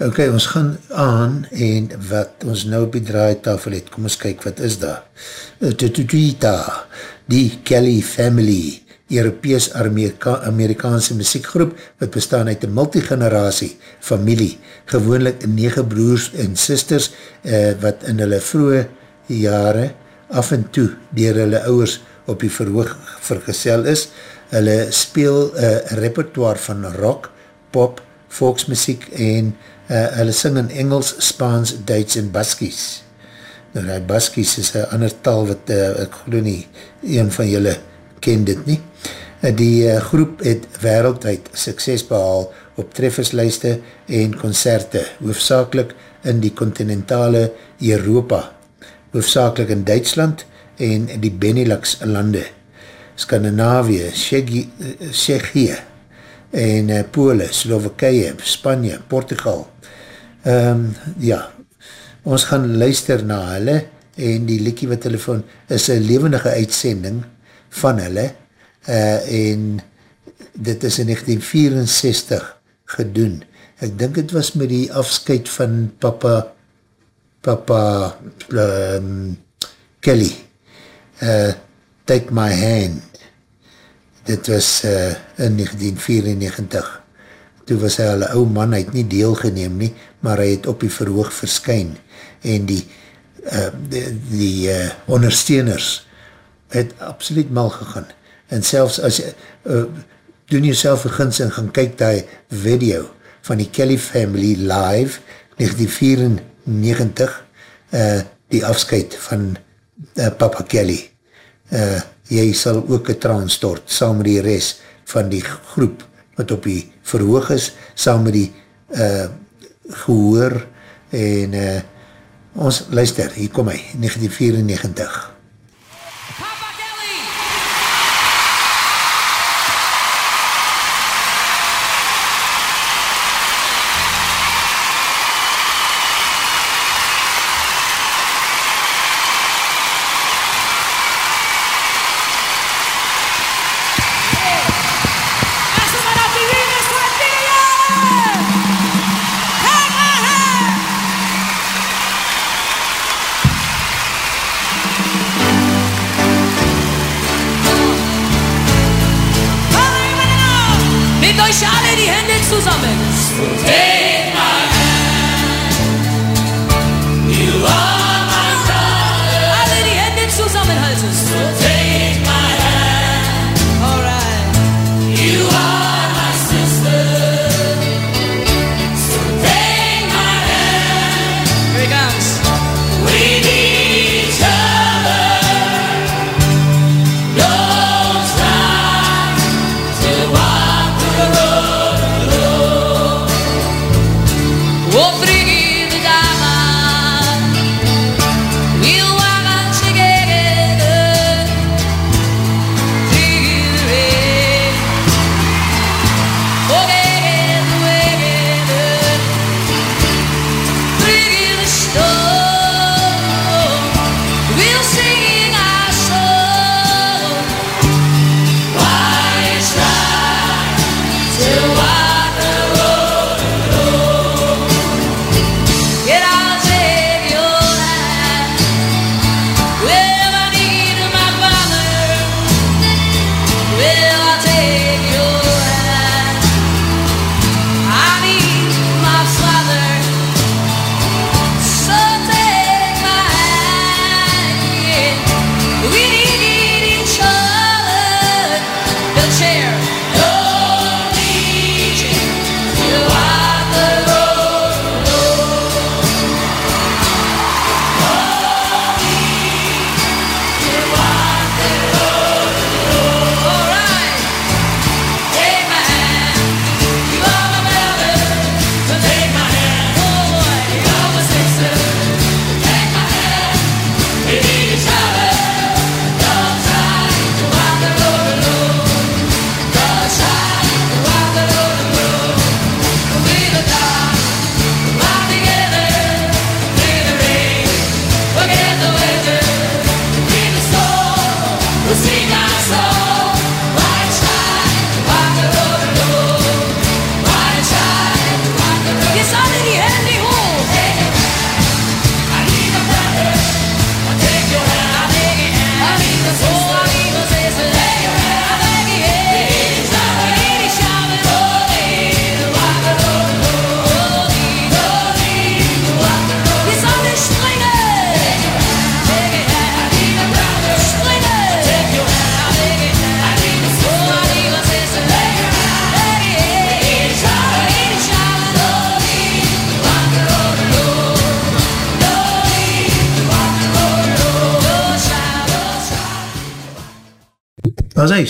ok, ons gaan aan en wat ons nou op die draaitafel het, kom ons kyk, wat is daar? Tututuita, die Kelly Family, Europees-Amerikaanse muziekgroep, wat bestaan uit een multigeneratie familie, gewoonlik 9 broers en sisters, uh, wat in hulle vroege jare af en toe dier hulle ouwers op die verhoog vergesel is. Hulle speel een uh, repertoire van rock, pop, volksmuziek en uh, hulle sing in Engels, Spaans, Duits en Baskies. Nou, die Baskies is een ander taal wat uh, ek geloof nie, een van julle ken dit nie. Die uh, groep het wereldwijd sukses behaal op trefferslijste en concerte, hoofdzakelik in die continentale Europa, hoofdzakelik in Duitsland en die Benelux lande, Skandinavië, Tsjechië en uh, Pole, Slovakije, Spanje, Portugal. Um, ja, ons gaan luister na hulle en die likkie wat telefoon is een levendige uitsending van hulle uh, en dit is in 1964 gedoen. Ek dink het was met die afskeid van papa papa um, Kelly uh, Take My Hand. Dit was uh, in 1994 toe was hy al een ou man, hy het nie deelgeneem nie, maar hy het op die verhoog verskyn. En die uh, die, die uh, ondersteuners het absoluut mal gegaan. En selfs as uh, doen jy self vergins en gaan kyk die video van die Kelly Family live 1994 uh, die afscheid van uh, Papa Kelly. Uh, jy sal ook een traan stort saam met die rest van die groep wat op die verhoog is, saam met die uh, gehoor en uh, ons luister, hier kom hy 1994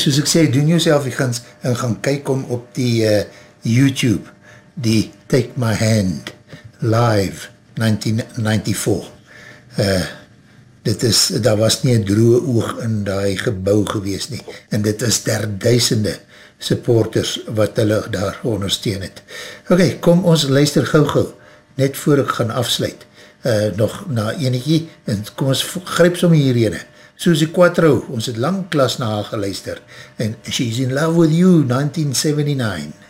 soos ek sê, doen jouself die guns en gaan kyk om op die uh, YouTube, die Take My Hand Live 1994. Uh, eh, dit is, daar was nie een droe oog in die gebouw gewees nie, en dit is der duisende supporters wat hulle daar ondersteun het. Ok, kom ons luister gauw gauw, net voor ek gaan afsluit, uh, nog na eniekie, en kom ons gryp som hierhene, Susie Quattro, ons het lang klas na haar geluister, en She's in Love With You, 1979.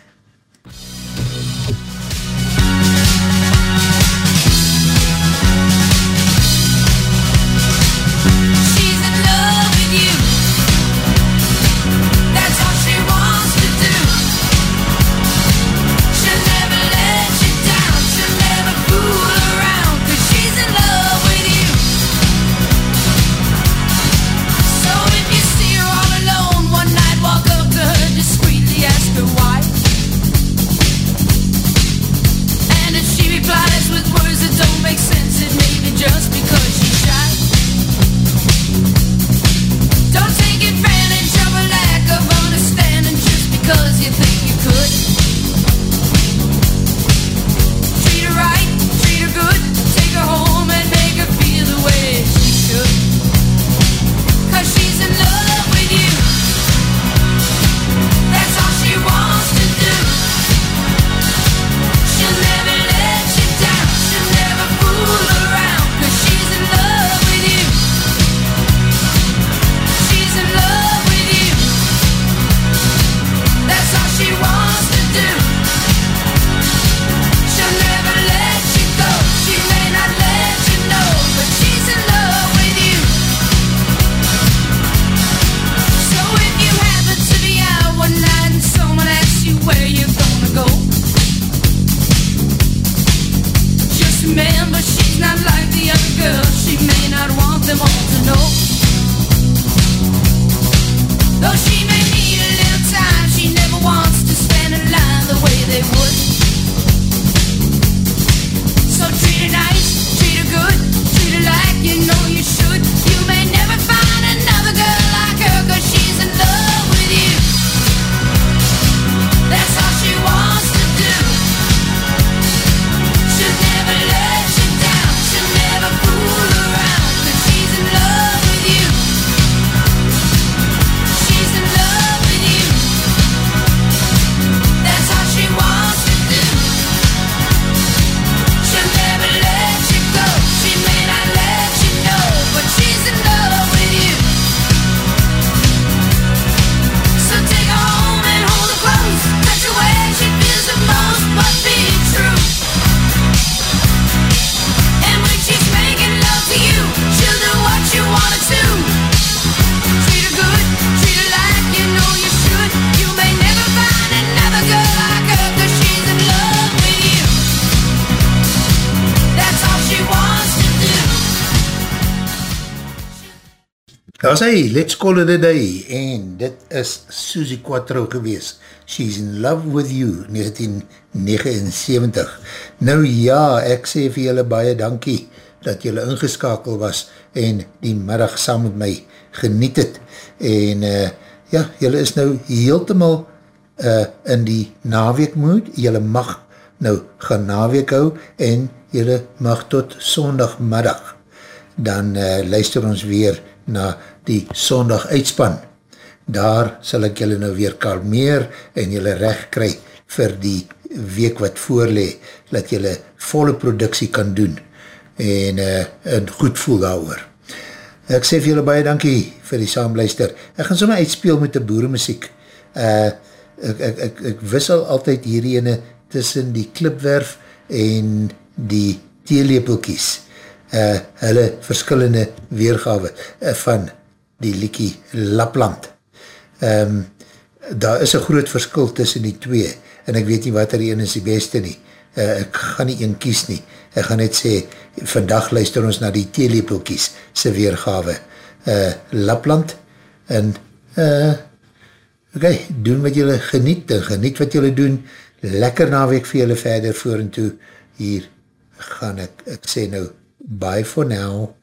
Daar sê, let's call it a day, en dit is Susie Quattro gewees, She's in Love With You, 1979. Nou ja, ek sê vir julle baie dankie, dat julle ingeskakel was, en die middag saam met my geniet het, en uh, ja, julle is nou heeltemal uh, in die naweek moed, julle mag nou gaan naweek hou, en julle mag tot sondagmiddag, dan uh, luister ons weer na die sondag uitspan. Daar sal ek julle nou weer kalmeer en julle recht kry vir die week wat voorlee, dat julle volle productie kan doen en, uh, en goed voel daar oor. Ek sê vir julle baie dankie vir die saamluister. Ek gaan sommer uitspeel met die boeremuziek. Uh, ek, ek, ek, ek wissel altyd hierdie ene tussen die klipwerf en die theelepelkies. Uh, hulle verskillende weergawe uh, van die liekie Lapland. Um, daar is een groot verskil tussen die twee en ek weet nie wat er een is die beste nie. Uh, ek gaan nie een kies nie. Ek gaan net sê, vandag luister ons na die theelepelkies sy weergawe. Uh, Lapland en uh, ok, doen wat julle geniet en geniet wat julle doen. Lekker naweek vir julle verder voor en toe. Hier gaan ek, ek sê nou, bye for now.